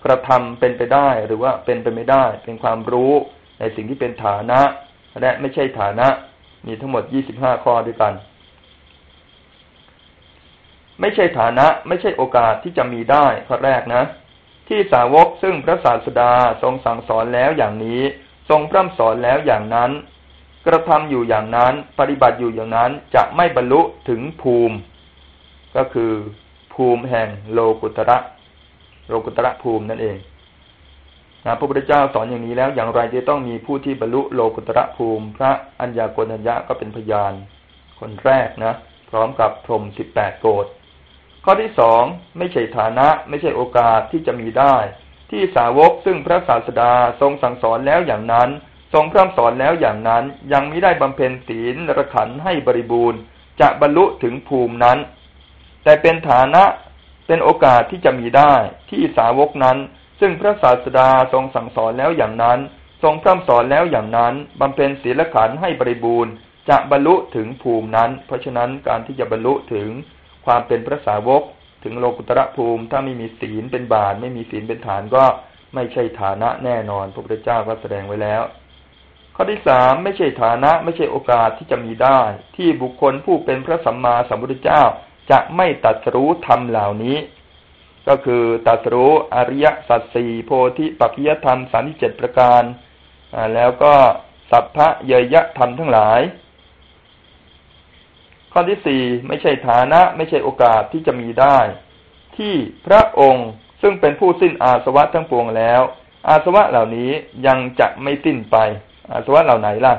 กระทำเป็นไปได้หรือว่าเป็นไปไม่ได้ เป็นความรู้ในสิ่งที่เป็นฐานะ และไม่ใช่ฐานะมีทั้งหมดยี่สิบห้าข้อด้วยกัน ไม่ใช่ฐานะไม่ใช่โอกาสที่จะมีได้ข้อแรกนะ ที่สาวกซึ่งพระศาสดาทรงสั่งสอนแล้วอย่างนี้ ทรงพร่ำสอนแล้วอย่างนั้น กระทำอยู่อย่างนั้น ปฏิบัติอยู่อย่างนั้นจะไม่บรรลุถึงภูมิ ก็คือ ภูมิแห่งโลกุตระ โลกุตระภูมินั่นเองนะพระพุทธเจ้าสอนอย่างนี้แล้วอย่างไรจะต้องมีผู้ที่บรรลุโลกุตระภูมิ พระอัญญาโกณัญญะก็เป็นพยาน คนแรกนะ พร้อมกับพรมสิบแปดโกด ข้อที่สองไม่ใช่ฐานะไม่ใช่โอกาสที่จะมีได้ ที่สาวกซึ่งพระศาสดาทรงสั่งสอนแล้วอย่างนั้น ทรงพร่ำสอนแล้วอย่างนั้น ยังไม่ได้บำเพ็ญศีลระขันให้บริบูรณ์ จะบรรลุถึงภูมินั้น แต่เป็นฐานะเป็นโอกาสที่จะมีได้ ที่สาวกนั้น ซึ่งพระศาสดาทรงสั่งสอนแล้วอย่างนั้น ทรงพร่ำสอนแล้วอย่างนั้นบำเพ็ญศีลขันให้บริบูรณ์ จะบรรลุถึงภูมินั้น เพราะฉะนั้นการที่จะบรรลุถึง ความเป็นพระสาวก ถึงโลกุตระภูมิ ถ้าไม่มีศีลเป็นบาตไม่มีศีลเป็นฐานก็ไม่ใช่ฐานะแน่นอน พระพุทธเจ้าก็แสดงไว้แล้ว ข้อที่สามไม่ใช่ฐานะไม่ใช่โอกาสที่จะมีได้ ที่บุคคลผู้เป็นพระสัมมาสัมพุทธเจ้าจะไม่ตัดสู้ธรรมเหล่านี้ ก็คือตัดสู้อริยสัจสี่โพธิปัจจยธรรมสามสิบเจ็ดประการแล้วก็สัพพะเยยะธรรมทั้งหลาย ข้อที่สี่ไม่ใช่ฐานะไม่ใช่โอกาสที่จะมีได้ ที่พระองค์ซึ่งเป็นผู้สิ้นอาสวะทั้งปวงแล้ว อาสวะเหล่านี้ยังจะไม่สิ้นไป อาสวะเหล่าไหนล่ะ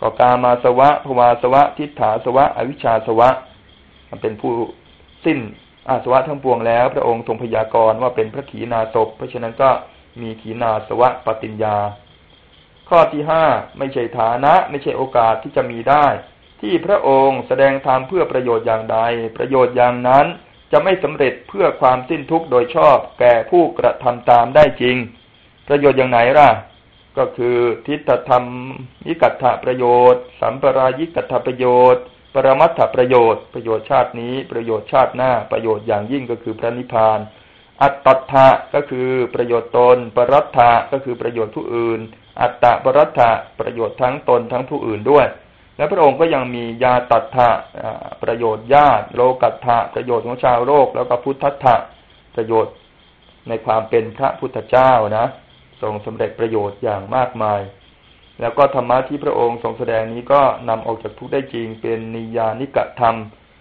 ก็กามาสวะภวาสวะ ทิฏฐาสวะ อวิชชาสวะ มันเป็นผู้สิ้นอาสวะทั้งปวงแล้ว พระองค์ทรงพยากรณ์ว่าเป็นพระขีณาสพเพราะฉะนั้นก็มีขีณาสวะปฏิญญา ข้อที่ห้าไม่ใช่ฐานะ ไม่ใช่โอกาสที่จะมีได้ ที่พระองค์แสดงธรรมเพื่อประโยชน์อย่างใด ประโยชน์อย่างนั้นจะไม่สำเร็จเพื่อความสิ้นทุกข์โดยชอบแก่ผู้กระทำตามได้จริง ประโยชน์อย่างไหนล่ะ ก็คือทิฏฐธรรมยิกัตถประโยชน์ สัมปรายิกัตถประโยชน์ ปรมัตถประโยชน์ ประโยชน์ชาตินี้ ประโยชน์ชาติหน้า ประโยชน์อย่างยิ่งก็คือพระนิพพาน อัตตถะก็คือประโยชน์ตน ปรัตถะก็คือประโยชน์ผู้อื่น อัตตะปรัตถะประโยชน์ทั้งตนทั้งผู้อื่นด้วย และพระองค์ก็ยังมียาตัดทะประโยชน์ญาติโลกัตถะประโยชน์ของชาวโลกแล้วก็พุทธัตถะประโยชน์ในความเป็นพระพุทธเจ้านะทรงสำเร็จประโยชน์อย่างมากมาย แล้วก็ธรรมะที่พระองค์ทรงแสดงนี้ก็นำออกจากทุกได้จริงเป็นนิยานิกะธรรม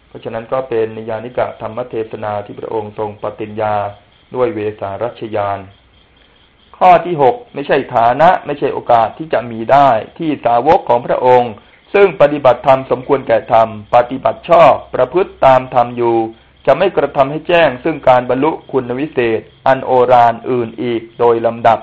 เพราะฉะนั้นก็เป็นนิยานิกะธรรมเทศนาที่พระองค์ทรงปฏิญญาด้วยเวสารัชยาน ข้อที่หกไม่ใช่ฐานะ ไม่ใช่โอกาสที่จะมีได้ที่สาวกของพระองค์ ซึ่งปฏิบัติธรรมสมควรแก่ธรรม ปฏิบัติชอบประพฤติตามธรรมอยู่ จะไม่กระทำให้แจ้ง ซึ่งการบรรลุคุณวิเศษ อันโอรานอื่นอีกโดยลำดับ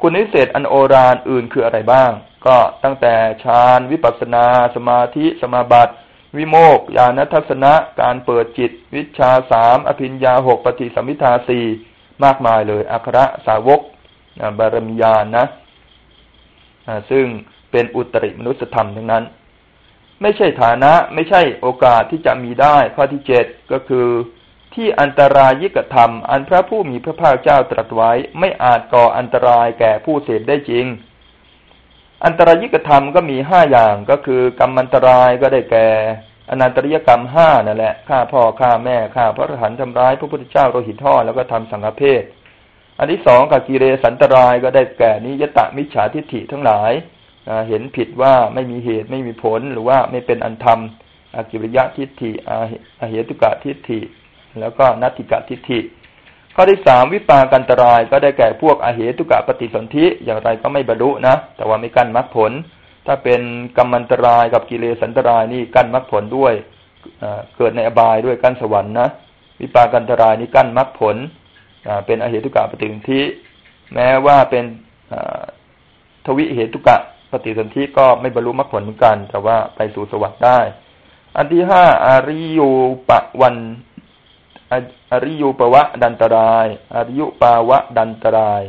คุณวิเศษอันโอรานอื่นคืออะไรบ้าง ก็ตั้งแต่ฌานวิปัสนา สมาธิ สมาบัติ วิโมกญาณทัศนะ การเปิดจิต วิชาสามอภิญญาหกปฏิสัมพิทาสี่มากมายเลย อัครสาวกบารมีญาณนะซึ่งเป็นอุตริมนุสธรรมทั้งนั้น ไม่ใช่ฐานะไม่ใช่โอกาสที่จะมีได้ข้อที่เจ็ดก็คือ ที่อันตรายยิกธรรม อันพระผู้มีพระภาคเจ้าตรัสไว้ไม่อาจก่ออันตรายแก่ผู้เสพได้จริง อันตรายยิกธรรมก็มีห้าอย่างก็คือกรรมอันตรายก็ได้แก่อนันตริยกรรมห้านั่นแหละฆ่าพ่อฆ่าแม่ฆ่าพระอรหันต์ทำร้ายพระพุทธเจ้าโรหิตท่อแล้วก็ทำสังฆเพศอันที่สองกับกิเลสันตรายก็ได้แก่นิยตะมิจฉาทิฏฐิทั้งหลาย เห็นผิดว่าไม่มีเหตุไม่มีผลหรือว่าไม่เป็นอันธรรมอากิริยะทิฏฐิอาเหตุกะทิฏฐิ แล้วก็นัตติกะทิฏฐิ ข้อที่สามวิปากันตรายก็ได้แก่พวกอาเหตุกะปฏิสนธิอย่างไรก็ไม่บรรลุนะ แต่ว่าไม่กั้นมรรคผล ถ้าเป็นกรรมันตรายกับกิเลสันตรายนี่กั้นมรรคผลด้วยเกิดในอบายด้วยกั้นสวรรค์นะวิปากันตรายนี่กั้นมรรคผลเป็นอาเหตุกะปฏิสนธิ แม้ว่าเป็นทวิเหตุกะ ปฏิสนธิก็ไม่บรรลุมรรคผลเหมือนกัน แต่ว่าไปสู่สวรรค์ได้ อันที่ห้าอาริยูปะวันอริยูปวะดันตรายอริยุปาวะดันตราย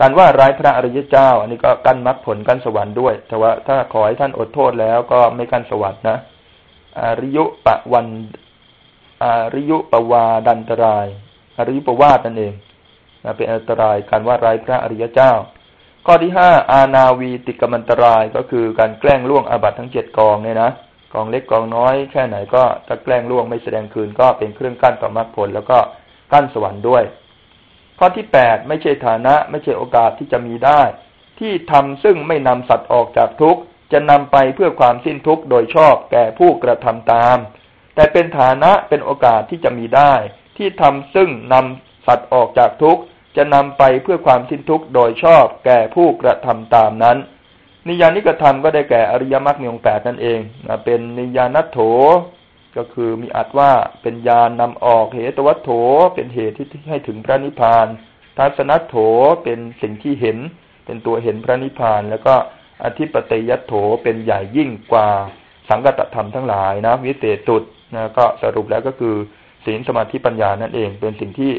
การว่าร้ายพระอริยเจ้า อันนี้ก็กั้นมรรคผลกั้นสวรรค์ด้วย แต่ว่าถ้าขอให้ท่านอดโทษแล้วก็ไม่กั้นสวรรค์นะอริยุปะวันอริยุปวาดันตรายอริยุปวาดนั่นเองเป็นอันตรายการว่าร้ายพระอริยเจ้า ข้อที่ห้าอาณาวีติกมันตรายก็คือการแกล้งล่วงอาบัตทั้งเจ็ดกองเนี่ยนะกองเล็กกองน้อยแค่ไหนก็ถ้าแกล้งล่วงไม่แสดงคืนก็เป็นเครื่องกั้นต่อมรรคผล แล้วก็กั้นสวรรค์ด้วย ข้อที่แปดไม่ใช่ฐานะ ไม่ใช่โอกาสที่จะมีได้ ที่ทำซึ่งไม่นำสัตว์ออกจากทุกข์จะนำไปเพื่อความสิ้นทุกข์โดยชอบแก่ผู้กระทำตาม แต่เป็นฐานะเป็นโอกาสที่จะมีได้ ที่ทำซึ่งนำสัตว์ออกจากทุกข์ จะนำไปเพื่อความสิ้นทุกข์โดยชอบแก่ผู้กระทำตามนั้น นิยานิกระทำก็ได้แก่อริยมรรคมีองค์แปดนั่นเองเป็นนิยานัตโถ ก็คือมีอัดว่าเป็นยานนำออกเหตุวัตโถ เป็นเหตุที่ให้ถึงพระนิพพานทัศนัตโถเป็นสิ่งที่เห็น เป็นตัวเห็นพระนิพพาน แล้วก็อธิปติยัตโถเป็นใหญ่ยิ่งกว่าสังกัตธรรมทั้งหลายนะวิเศษสุดนะก็สรุปแล้วก็คือศีลสมาธิปัญญานั่นเอง เป็นสิ่งที่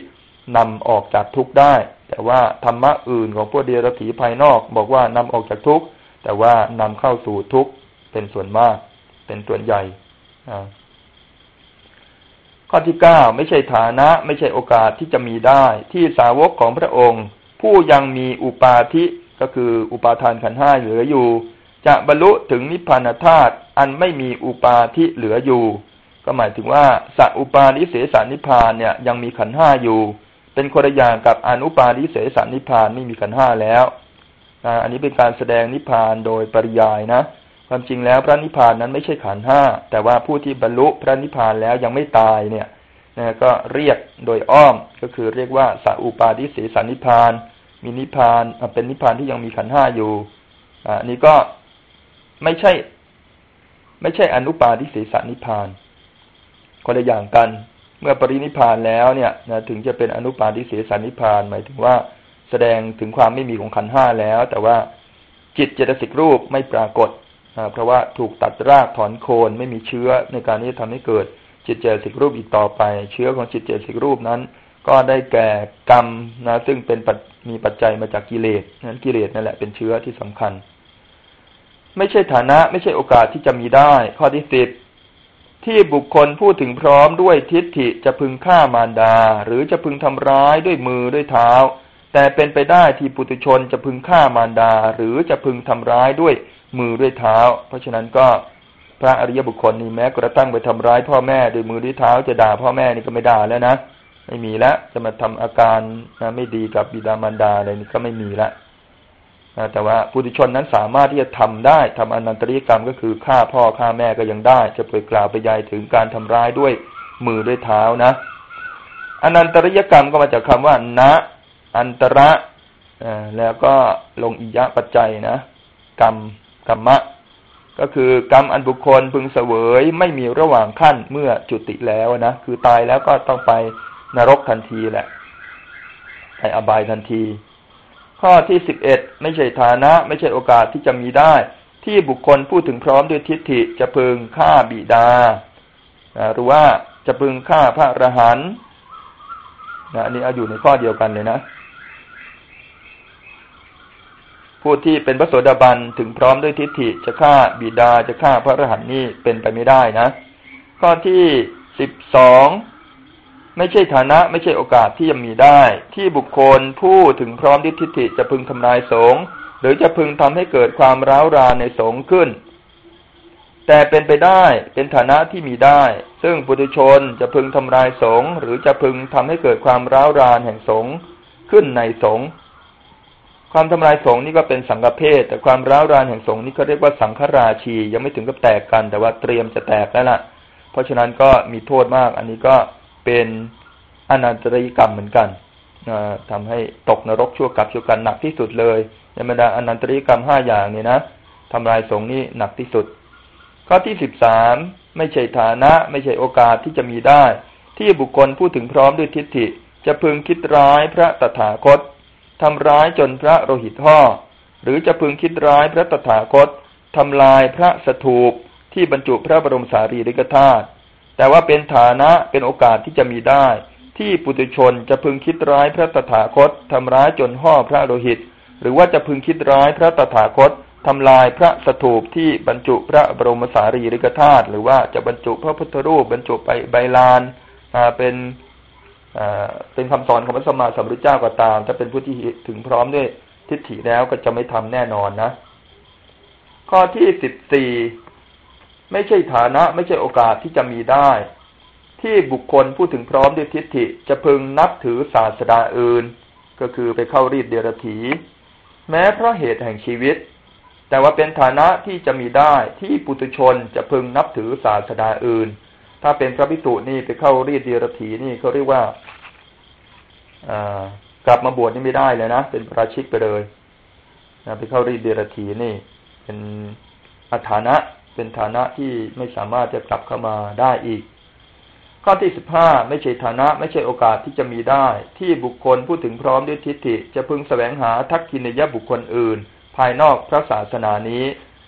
นำออกจากทุกข์ได้ แต่ว่าธรรมะอื่นของพวกเดรัจฉีภายนอก บอกว่านำออกจากทุกข์แต่ว่านำเข้าสู่ทุกข์เป็นส่วนมาก เป็นส่วนใหญ่ข้อที่เก้าไม่ใช่ฐานะ ไม่ใช่โอกาสที่จะมีได้ ที่สาวกของพระองค์ ผู้ยังมีอุปาทิก็คืออุปาทานขันห้าเหลืออยู่ จะบรรลุถึงนิพพานธาตุอันไม่มีอุปาทิเหลืออยู่ ก็หมายถึงว่าสัอุปาณิเสสนิพพานเนี่ยยังมีขันห้าอยู่ เป็นคนละอย่างกับอนุปาทิเสสนิพานไม่มีขันห้าแล้วอันนี้เป็นการแสดงนิพานโดยปริยายนะความจริงแล้วพระนิพานนั้นไม่ใช่ขันห้าแต่ว่าผู้ที่บรรลุพระนิพานแล้วยังไม่ตายเนี่ยนะก็เรียกโดยอ้อมก็คือเรียกว่าสัอุปาทิเสสนิพาน มีนิพานเป็นนิพานที่ยังมีขันห้าอยู่อันนี้ก็ไม่ใช่ ไม่ใช่อนุปาทิเสสนิพานคนละอย่างกัน เมื่อปรินิพานแล้วเนี่ยนะถึงจะเป็นอนุปาทิเสสานิพาน หมายถึงว่าแสดงถึงความไม่มีของขันห้าแล้ว แต่ว่าจิตเจตสิกรูปไม่ปรากฏเพราะว่าถูกตัดรากถอนโคนไม่มีเชื้อในการที่จะทำให้เกิดจิตเจตสิกรูปอีกต่อไป เชื้อของจิตเจตสิกรูปนั้น ก็ได้แก่กรรมนะซึ่งเป็นมีปัจจัยมาจากกิเลสนั้นกิเลสนั่นแหละเป็นเชื้อที่สำคัญ ไม่ใช่ฐานะไม่ใช่โอกาสที่จะมีได้ ข้อที่สิบ ที่บุคคลพูดถึงพร้อมด้วยทิฏฐิจะพึงฆ่ามารดา หรือจะพึงทำร้ายด้วยมือด้วยเท้า แต่เป็นไปได้ที่ปุถุชนจะพึงฆ่ามารดา หรือจะพึงทำร้ายด้วยมือด้วยเท้า เพราะฉะนั้นก็พระอริยบุคคลนี่แม้กระทั่งไปทำร้ายพ่อแม่ด้วยมือด้วยเท้าจะด่าพ่อแม่นี่ก็ไม่ด่าแล้วนะไม่มีแล้วจะมาทำอาการนะไม่ดีกับบิดามารดาอะไรนี่ก็ไม่มีแล้ว แต่ว่าปุถุชนนั้นสามารถที่จะทำได้ทำอนันตริยกรรมก็คือฆ่าพ่อฆ่าแม่ก็ยังได้ จะเปิดกล่าวไปยายถึงการทำร้ายด้วยมือด้วยเท้านะ อนันตริยกรรมก็มาจากคำว่านะอันตระแล้วก็ลงอิยะปัจจัยนะ กรรมกรรมะ ก็คือกรรมอันบุคคลพึงเสวยไม่มีระหว่างขั้นเมื่อจุติแล้วนะคือตายแล้วก็ต้องไปนรกทันทีแหละไปอบายทันที ข้อที่สิบเอ็ดไม่ใช่ฐานะ ไม่ใช่โอกาสที่จะมีได้ ที่บุคคลพูดถึงพร้อมด้วยทิฏฐิจะพึงฆ่าบิดาหรือว่าจะพึงฆ่าพระอรหันต์นะอันนี้เอาอยู่ในข้อเดียวกันเลยนะ ผู้ที่เป็นพระโสดาบันถึงพร้อมด้วยทิฏฐิจะฆ่าบิดาจะฆ่าพระอรหันต์นี่เป็นไปไม่ได้นะ ข้อที่สิบสอง ไม่ใช่ฐานะไม่ใช่โอกาสที่จะมีได้ ที่บุคคลผู้ถึงพร้อมด้วยทิฏฐิจะพึงทำลายสงฆ์หรือจะพึงทำให้เกิดความร้าวรานในสงฆ์ขึ้น แต่เป็นไปได้เป็นฐานะที่มีได้ ซึ่งปุถุชนจะพึงทำลายสงฆ์หรือจะพึงทำให้เกิดความร้าวรานแห่งสงฆ์ขึ้นในสงฆ์ความทำลายสงฆ์นี่ก็เป็นสังฆเพศแต่ความร้าวรานแห่งสงฆ์นี่เขาเรียกว่าสังฆราชี ยังไม่ถึงกับแตกกัน แต่ว่าเตรียมจะแตกแล้วล่ะ เพราะฉะนั้นก็มีโทษมาก อันนี้ก็ เป็นอนันตริยกรรมเหมือนกันทำให้ตกนรกชั่วกับชั่วกันหนักที่สุดเลยในบรรดาอนันตริยกรรมห้าอย่างนี่นะทำลายสงฆ์นี่หนักที่สุด ข้อที่สิบสามไม่ใช่ฐานะ ไม่ใช่โอกาสที่จะมีได้ ที่บุคคลพูดถึงพร้อมด้วยทิฏฐิ จะพึงคิดร้ายพระตถาคตทำร้ายจนพระโลหิตห่อหรือจะพึงคิดร้ายพระตถาคตทำลายพระสถูปที่บรรจุพระบรมสารีริกธาตุ แต่ว่าเป็นฐานะเป็นโอกาสที่จะมีได้ ที่ปุถุชนจะพึงคิดร้ายพระตถาคตทำร้ายจนห่อพระโลหิต หรือว่าจะพึงคิดร้ายพระตถาคตทำลายพระสถูปที่บรรจุพระบรมสารีริกธาตุหรือว่าจะบรรจุพระพุทธรูปบรรจุไปใบลานเป็นเป็นคำสอนของพระสมมาสัมพุทธเจ้าก็ตาม ถ้าเป็นผู้ที่ถึงพร้อมด้วยทิฏฐิแล้วก็จะไม่ทำแน่นอนนะ ข้อที่สิบสี่ ไม่ใช่ฐานะไม่ใช่โอกาสที่จะมีได้ ที่บุคคลพูดถึงพร้อมด้วยทิฏฐิจะพึงนับถือศาสดาอื่น ก็คือไปเข้ารีตเดียรถีย์แม้เพราะเหตุแห่งชีวิต แต่ว่าเป็นฐานะที่จะมีได้ที่ปุถุชนจะพึงนับถือศาสดาอื่น ถ้าเป็นพระภิกษุนี่ไปเข้ารีตเดียรถีย์นี่เขาเรียกว่ากลับมาบวชนี่ไม่ได้เลยนะเป็นปาราชิกไปเลยนะไปเข้ารีตเดียรถีย์นี่ เป็นอัฏฐานะ เป็นฐานะที่ไม่สามารถจะกลับเข้ามาได้อีก ข้อที่สิบห้าไม่ใช่ฐานะไม่ใช่โอกาสที่จะมีได้ ที่บุคคลพูดถึงพร้อมด้วยทิฏฐิ จะพึงแสวงหาทักกินยบุคคลอื่น ภายนอกพระศาสนานี้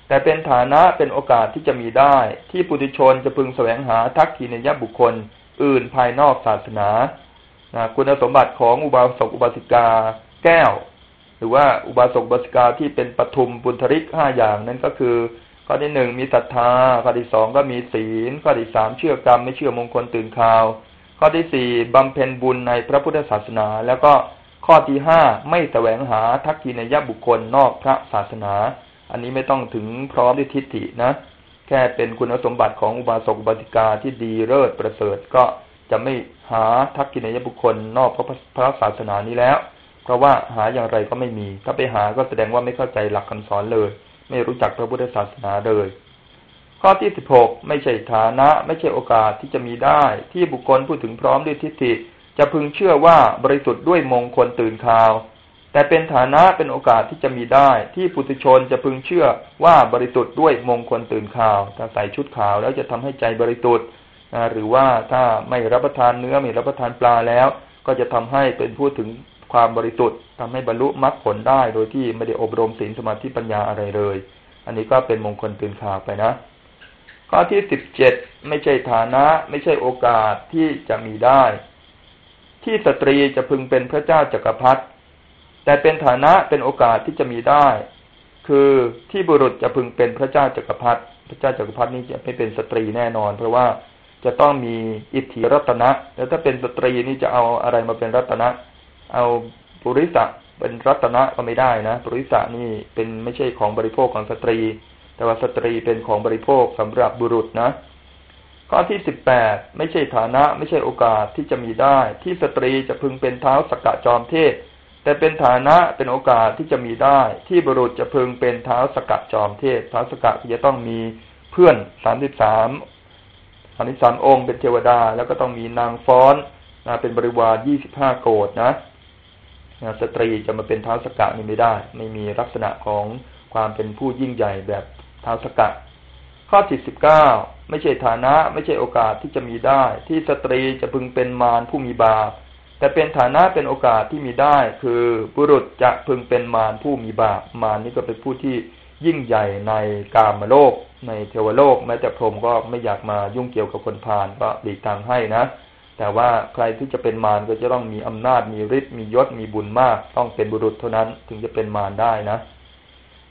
แต่เป็นฐานะเป็นโอกาสที่จะมีได้ ที่ปุถุชนจะพึงแสวงหาทักขีนยบุคคล อื่นภายนอกศาสนาคุณสมบัติของอุบาสกอุบาสิกาแก้ว หรือว่าอุบาสกอุบาสิกาที่เป็นปฐุมบุญทริกห้าอย่างนั้นก็คือ ข้อที่หนึ่งมีศรัทธา ข้อที่สองก็มีศีล ข้อที่สามเชื่อกรรมไม่เชื่อมงคลตื่นข่าว ข้อที่สี่บำเพ็ญบุญในพระพุทธศาสนา แล้วก็ข้อที่ห้าไม่แสวงหาทักขีนยบุคคลนอกพระศาสนา อันนี้ไม่ต้องถึงพร้อมด้วยทิฏฐินะ แค่เป็นคุณสมบัติของอุบาสกอุบาสิกาที่ดีเลิศประเสริฐก็จะไม่หาทักกินยบุคคลนอกพระพระศาสนานี้แล้ว เพราะว่าหาอย่างไรก็ไม่มี ถ้าไปหาก็แสดงว่าไม่เข้าใจหลักคำสอนเลย ไม่รู้จักพระพุทธศาสนาเลย ข้อที่สิบหกไม่ใช่ฐานะ ไม่ใช่โอกาสที่จะมีได้ ที่บุคคลพูดถึงพร้อมด้วยทิฏฐิจะพึงเชื่อว่าบริสุทธิ์ด้วยมงคลตื่นข่าว แต่เป็นฐานะเป็นโอกาสที่จะมีได้ ที่ปุถุชนจะพึงเชื่อว่าบริสุทธิ์ด้วยมงคลตื่นข่าว ถ้าใส่ชุดขาวแล้วจะทำให้ใจบริสุทธิ์หรือว่าถ้าไม่รับประทานเนื้อไม่รับประทานปลาแล้ว ก็จะทำให้เป็นพูดถึง ความบริสุทธิ์ทำให้บรรลุมรรคผลได้ โดยที่ไม่ได้อบรมศีลสมาธิปัญญาอะไรเลย อันนี้ก็เป็นมงคลตื่นข่าวไปนะ ข้อที่สิบเจ็ดไม่ใช่ฐานะ ไม่ใช่โอกาสที่จะมีได้ ที่สตรีจะพึงเป็นพระเจ้าจักรพรรดิแต่เป็นฐานะเป็นโอกาสที่จะมีได้ คือที่บุรุษจะพึงเป็นพระเจ้าจักรพรรดิพระเจ้าจักรพรรดินี้จะไม่เป็นสตรีแน่นอน เพราะว่าจะต้องมีอิตถีรัตนะ แล้วถ้าเป็นสตรีนี่จะเอาอะไรมาเป็นรัตนะ เอาปุริสะเป็นรัตนะก็ไม่ได้นะปุริสะนี่เป็นไม่ใช่ของบริโภคของสตรี แต่ว่าสตรีเป็นของบริโภคสำหรับบุรุษนะ ข้อที่สิบแปดไม่ใช่ฐานะ ไม่ใช่โอกาสที่จะมีได้ ที่สตรีจะพึงเป็นท้าวสักกะจอมเทพแต่เป็นฐานะเป็นโอกาสที่จะมีได้ ที่บุรุษจะพึงเป็นท้าวสักกะจอมเทพท้าวสักกะที่จะต้องมีเพื่อนสามสิบสามสามสิบสามองค์เป็นเทวดา แล้วก็ต้องมีนางฟ้อนนะเป็นบริวารยี่สิบห้าโกฏินะ สตรีจะมาเป็นท้าวสักกะนี่ไม่ได้ ไม่มีลักษณะของความเป็นผู้ยิ่งใหญ่แบบท้าวสักกะข้อที่สิบเก้าไม่ใช่ฐานะ ไม่ใช่โอกาสที่จะมีได้ ที่สตรีจะพึงเป็นมารผู้มีบาปแต่เป็นฐานะเป็นโอกาสที่มีได้ คือบุรุษจะพึงเป็นมารผู้มีบาปมารนี่ก็เป็นผู้ที่ยิ่งใหญ่ในกามโลก ในเทวโลก แม้แต่พรหมก็ไม่อยากมายุ่งเกี่ยวกับคนพาลก็หลีกทางให้นะ แต่ว่าใครที่จะเป็นมารก็จะต้องมีอำนาจมีฤทธิ์มียศมีบุญมาก ต้องเป็นบุรุษเท่านั้นถึงจะเป็นมารได้นะ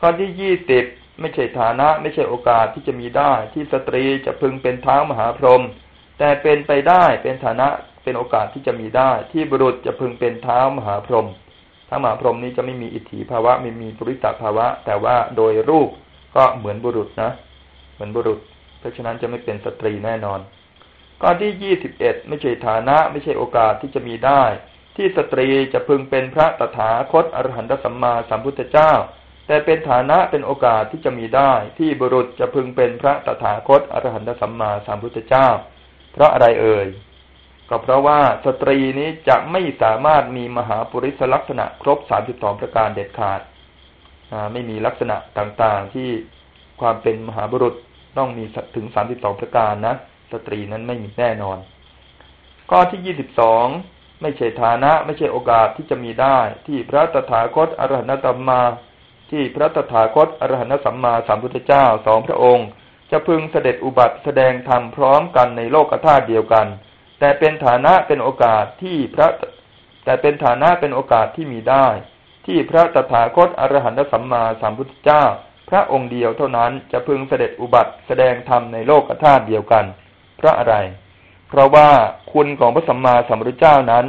ข้อที่ยี่สิบไม่ใช่ฐานะ ไม่ใช่โอกาสที่จะมีได้ที่สตรีจะพึงเป็นเท้ามหาพรหมแต่เป็นไปได้เป็นฐานะเป็นโอกาสที่จะมีได้ ที่บุรุษจะพึงเป็นเท้ามหาพรหมท้าวมหาพรหมนี้จะไม่มีอิตถีภาวะไม่มีปุริสภาวะ แต่ว่าโดยรูปก็เหมือนบุรุษนะ เหมือนบุรุษ เพราะฉะนั้นจะไม่เป็นสตรีแน่นอน ข้อที่ยี่สิบเอ็ดไม่ใช่ฐานะไม่ใช่โอกาสที่จะมีได้ ที่สตรีจะพึงเป็นพระตถาคตอรหันตสัมมาสัมพุทธเจ้า แต่เป็นฐานะเป็นโอกาสที่จะมีได้ ที่บุรุษจะพึงเป็นพระตถาคตอรหันตสัมมาสัมพุทธเจ้า เพราะอะไรเอ่ยก็เพราะว่าสตรีนี้จะไม่สามารถมีมหาปุริสลักษณะครบสามสิบสองประการเด็ดขาดไม่มีลักษณะต่างๆที่ความเป็นมหาบุรุษต้องมีถึงสามสิบสองประการนะ สตรีนั้นไม่มีแน่นอน ข้อที่ยี่สิบสองไม่ใช่ฐานะ ไม่ใช่โอกาสที่จะมีได้ ที่พระตถาคตอรหันตัมมา ที่พระตถาคตอรหันตสัมมาสัมพุทธเจ้าสองพระองค์ จะพึงเสด็จอุบัติแสดงธรรมพร้อมกันในโลกธาตุเดียวกัน แต่เป็นฐานะเป็นโอกาสที่พระแต่เป็นฐานะเป็นโอกาสที่มีได้ ที่พระตถาคตอรหันตสัมมาสัมพุทธเจ้า พระองค์เดียวเท่านั้นจะพึงเสด็จอุบัติแสดงธรรมในโลกธาตุเดียวกัน เพราะอะไร เพราะว่าคุณของพระสัมมาสัมพุทธเจ้านั้น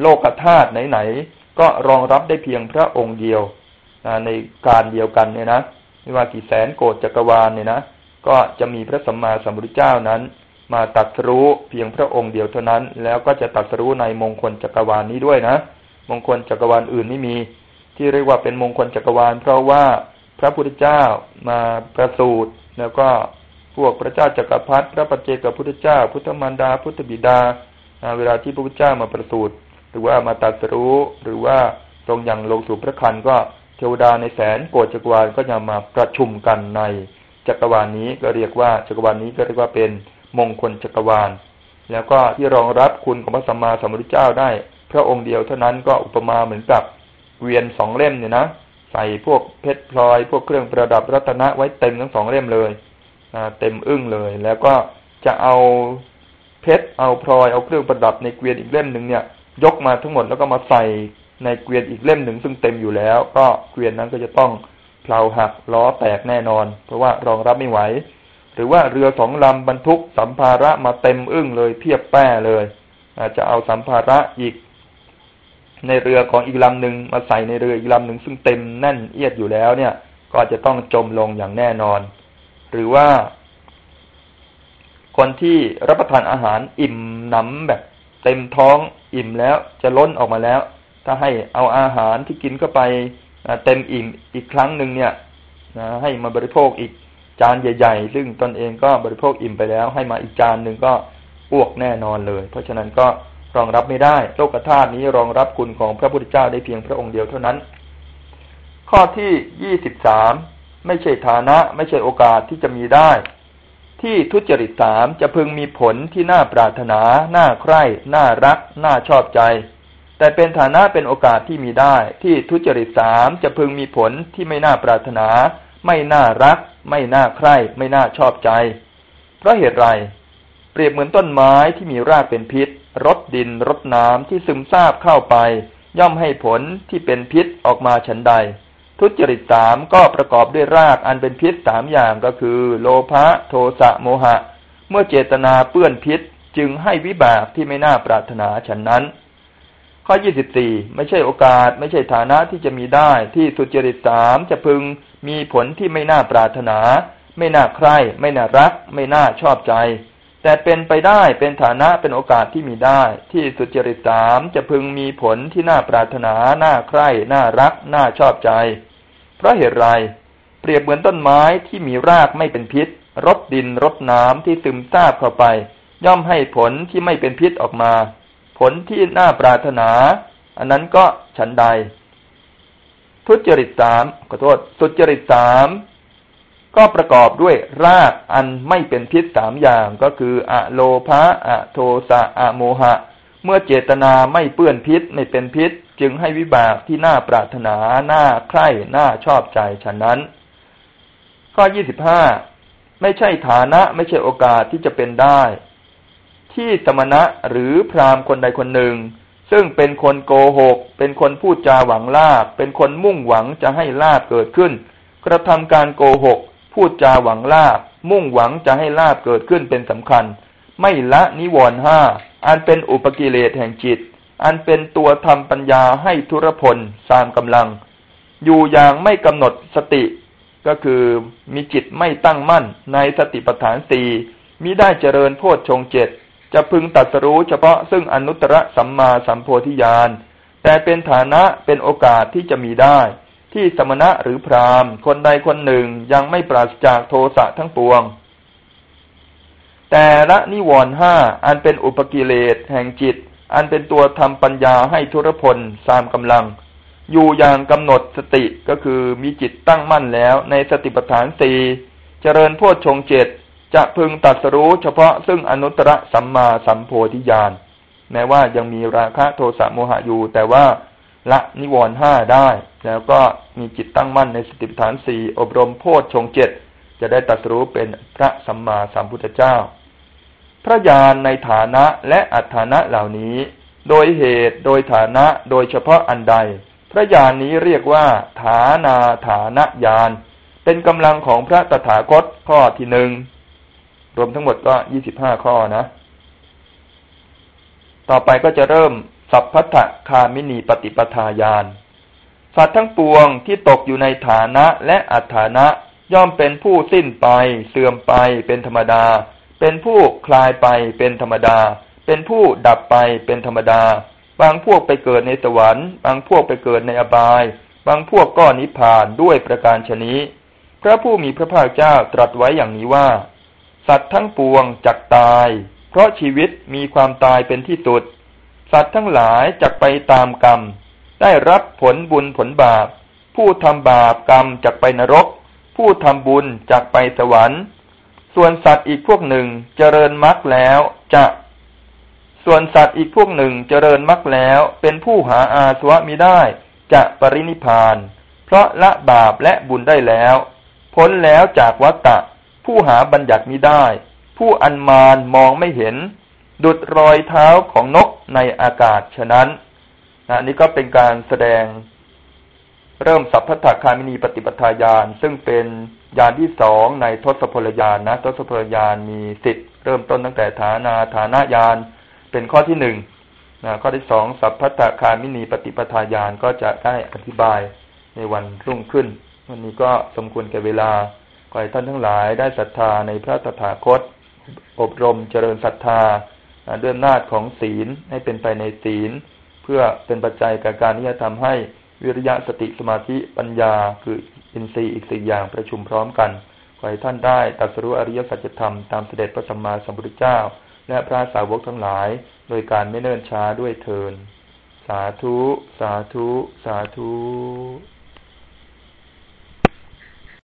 โลกธาตุไหนๆก็รองรับได้เพียงพระองค์เดียวในการเดียวกันเนี่ยนะไม่ว่ากี่แสนโกดจักรวาลเนี่ยนะก็จะมีพระสัมมาสัมพุทธเจ้านั้น มาตัดสู้เพียงพระองค์เดียวเท่านั้น แล้วก็จะตัดสู้ในมงคลจักรวาลนี้ด้วยนะ มงคลจักรวาลอื่นไม่มี ที่เรียกว่าเป็นมงคลจักรวาล เพราะว่าพระพุทธเจ้ามาประสูติแล้วก็ วกพระเจ้าจักรพรรดิพระปัจเจกพุทธเจ้า พุทธมารดา พุทธบิดาเวลาที่พระพุทธเจ้ามาประสูติหรือว่ามาตัดสู้หรือว่าตรงอย่างลงสู่พระคันก็เทวดาในแสนโกรจักรวาลก็จะมาประชุมกันในจักรวาลนี้ก็เรียกว่าจักรวาลนี้ก็เรียกว่าเป็นมงคลจักรวาล แล้วก็ที่รองรับคุณของพระสัมมาสัมพุทธเจ้าได้ พระองค์เดียวเท่านั้นก็อุปมาเหมือนกับเวียนสองเล่มเนี่ยนะใส่พวกเพชรพลอย พวกเครื่องประดับรัตนะไว้เต็มทั้งสองเล่มเลย เต็มอึ้งเลย แล้วก็จะเอาเพชรเอาพลอยเอาเครื่องประดับในเกวียนอีกเล่มหนึ่งเนี่ย ยกมาทั้งหมดแล้วก็มาใส่ในเกวียนอีกเล่มหนึ่งซึ่งเต็มอยู่แล้ว ก็เกวียนนั้นก็จะต้องเพลาหักล้อแตกแน่นอน เพราะว่ารองรับไม่ไหว หรือว่าเรือสองลำบรรทุกสัมภาระมาเต็มอึ้งเลยเพียบแป้เลยอาจจะเอาสัมภาระอีก ในเรือของอีกลำหนึ่งมาใส่ในเรืออีกลำหนึ่งซึ่งเต็มแน่นเอียดอยู่แล้วเนี่ย ก็จะต้องจมลงอย่างแน่นอน หรือว่า คนที่รับประทานอาหารอิ่มหนำแบบ เต็มท้องอิ่มแล้วจะล้นออกมาแล้ว ถ้าให้เอาอาหารที่กินเข้าไปเต็มอิ่มอีกครั้งหนึ่งเนี่ยให้มาบริโภคอีกจานใหญ่ ๆ ซึ่งตนเองก็บริโภคอิ่มไปแล้ว ให้มาอีกจานหนึ่งก็อ้วกแน่นอนเลย เพราะฉะนั้นก็รองรับไม่ได้ โลกธาตุนี้รองรับคุณของพระพุทธเจ้าได้เพียงพระองค์เดียวเท่านั้น ข้อที่ยี่สิบสาม ไม่ใช่ฐานะ ไม่ใช่โอกาสที่จะมีได้ ที่ทุจริตสามจะพึงมีผลที่น่าปรารถนา น่าใคร่ น่ารัก น่าชอบใจ แต่เป็นฐานะเป็นโอกาสที่มีได้ ที่ทุจริตสามจะพึงมีผลที่ไม่น่าปรารถนา ไม่น่ารัก ไม่น่าใคร่ ไม่น่าชอบใจ เพราะเหตุไร เปรียบเหมือนต้นไม้ที่มีรากเป็นพิษรดดินรดน้ำที่ซึมซาบเข้าไป ย่อมให้ผลที่เป็นพิษออกมาฉันใด ทุจริตสามก็ประกอบด้วยรากอันเป็นพิษสามอย่างก็คือ โลภะโทสะโมหะ เมื่อเจตนาเปื้อนพิษจึงให้วิบากที่ไม่น่าปรารถนาฉันนั้น ข้อยี่สิบสี่ไม่ใช่โอกาสไม่ใช่ฐานะที่จะมีได้ที่สุจริตสามจะพึงมีผลที่ไม่น่าปรารถนา ไม่น่าใคร่ไม่น่ารัก ไม่น่าชอบใจ แต่เป็นไปได้เป็นฐานะเป็นโอกาสที่มีได้ ที่สุจริตสามจะพึงมีผลที่น่าปรารถนา น่าใคร่น่ารัก น่าชอบใจ เพราะเหตุไร เปรียบเหมือนต้นไม้ที่มีรากไม่เป็นพิษ รดดินรดน้ำที่ซึมซาบเข้าไป ย่อมให้ผลที่ไม่เป็นพิษออกมา ผลที่น่าปรารถนา อันนั้นก็ฉันใด ทุจริตสามขอโทษ สุจริตสามก็ประกอบด้วยรากอันไม่เป็นพิษสามอย่างก็คืออะโลภะอะโทสะอะโมหะ เมื่อเจตนาไม่เปื้อนพิษไม่เป็นพิษ จึงให้วิบากที่น่าปรารถนาน่าใคร่น่าชอบใจฉะนั้น ข้อยี่สิบห้าไม่ใช่ฐานะไม่ใช่โอกาสที่จะเป็นได้ ที่สมณะหรือพราหมณ์คนใดคนหนึ่ง ซึ่งเป็นคนโกหก เป็นคนพูดจาหวังลาบเป็นคนมุ่งหวังจะให้ลาบเกิดขึ้น กระทำการโกหก พูดจาหวังลาบมุ่งหวังจะให้ลาบเกิดขึ้นเป็นสำคัญ ไม่ละนิวรณ์ห้าอันเป็นอุปกิเลสแห่งจิต อันเป็นตัวทำปัญญาให้ทุรพลสามกำลัง อยู่อย่างไม่กำหนดสติก็คือมีจิตไม่ตั้งมั่นในสติปัฏฐานสี่มิได้เจริญโพชฌงเจ็ดจะพึงตัดสรู้เฉพาะซึ่งอนุตตรสัมมาสัมโพธิญาณแต่เป็นฐานะเป็นโอกาสที่จะมีได้ ที่สมณะหรือพรามคนใดคนหนึ่งยังไม่ปราศจากโทสะทั้งปวง แต่ละนิวรณ์ห้าอันเป็นอุปกิเลสแห่งจิต อันเป็นตัวทำปัญญาให้ทุรพลสามกำลัง อยู่อย่างกำหนดสติก็คือมีจิตตั้งมั่นแล้วในสติปัฏฐานสี่เจริญโพชฌงเจตจะพึงตัดสรู้เฉพาะซึ่งอนุตตรสัมมาสัมโพธิญาณแม้ว่ายังมีราคะโทสะโมหะอยู่ แต่ว่าละนิวรณ์ห้าได้ แล้วก็มีจิตตั้งมั่นในสติปัฏฐานสี่อบรมโพชฌงเจตจะได้ตัดสรู้เป็นพระสัมมาสัมพุทธเจ้า พระญาณในฐานะและอัฐานะเหล่านี้ โดยเหตุโดยฐานะโดยเฉพาะอันใด พระญาณนนี้เรียกว่า ฐานาฐานะญาณเป็นกำลังของพระตถาคตข้อที่หนึ่งรวมทั้งหมดก็ยี่สิบห้าข้อนะ ต่อไปก็จะเริ่มสัพพัทธคามินีปฏิปทาญาณสัตว์ทั้งปวงที่ตกอยู่ในฐานะและอัฐานะย่อมเป็นผู้สิ้นไป เสื่อมไปเป็นธรรมดา เป็นผู้คลายไปเป็นธรรมดา เป็นผู้ดับไปเป็นธรรมดา บางพวกไปเกิดในสวรรค์ บางพวกไปเกิดในอบาย บางพวกก็นิพพานด้วยประการชนี้ พระผู้มีพระภาคเจ้าตรัสไว้อย่างนี้ว่า สัตว์ทั้งปวงจักตาย เพราะชีวิตมีความตายเป็นที่สุด สัตว์ทั้งหลายจักไปตามกรรม ได้รับผลบุญผลบาป ผู้ทำบาปกรรมจักไปนรก ผู้ทำบุญจักไปสวรรค์ ส่วนสัตว์อีกพวกหนึ่งเจริญมรรคแล้วจะ ส่วนสัตว์อีกพวกหนึ่งเจริญมรรคแล้ว เป็นผู้หาอาสวะมิได้ จะปรินิพาน เพราะละบาปและบุญได้แล้ว พ้นแล้วจากวัตตะ ผู้หาบัญญัติมิได้ ผู้อันมานมองไม่เห็น ดุดรอยเท้าของนกในอากาศฉะนั้นนะนี่ก็เป็นการแสดง เริ่มสัพพะคามินีปฏิปทาญาณซึ่งเป็นญาณที่สองในทศพลญาณนะทศพลญาณมีสิทธิ์เริ่มต้นตั้งแต่ฐานาฐานาญาณเป็นข้อที่หนึ่งนะข้อที่สองสัพพตะคามินีปฏิปทาญาณก็จะได้อธิบายในวันรุ่งขึ้น วันนี้ก็สมควรแก่เวลาขอให้ท่านทั้งหลายได้ศรัทธาในพระตถาคต อบรมเจริญศรัทธาด้วยนาจของศีลให้เป็นไปในศีล เพื่อเป็นปัจจัยกับการที่จะทำให้ วิริยะสติสมาธิปัญญา คืออินทรีย์อีกสี่อย่างประชุมพร้อมกันขอให้ท่านได้ตัดสู้อริยสัจธรรมตามเสด็จพระสัมมาสัมพุทธเจ้า และพระสาวกทั้งหลาย โดยการไม่เนิ่นช้าด้วยเทิน สาธุ สาธุ สาธุ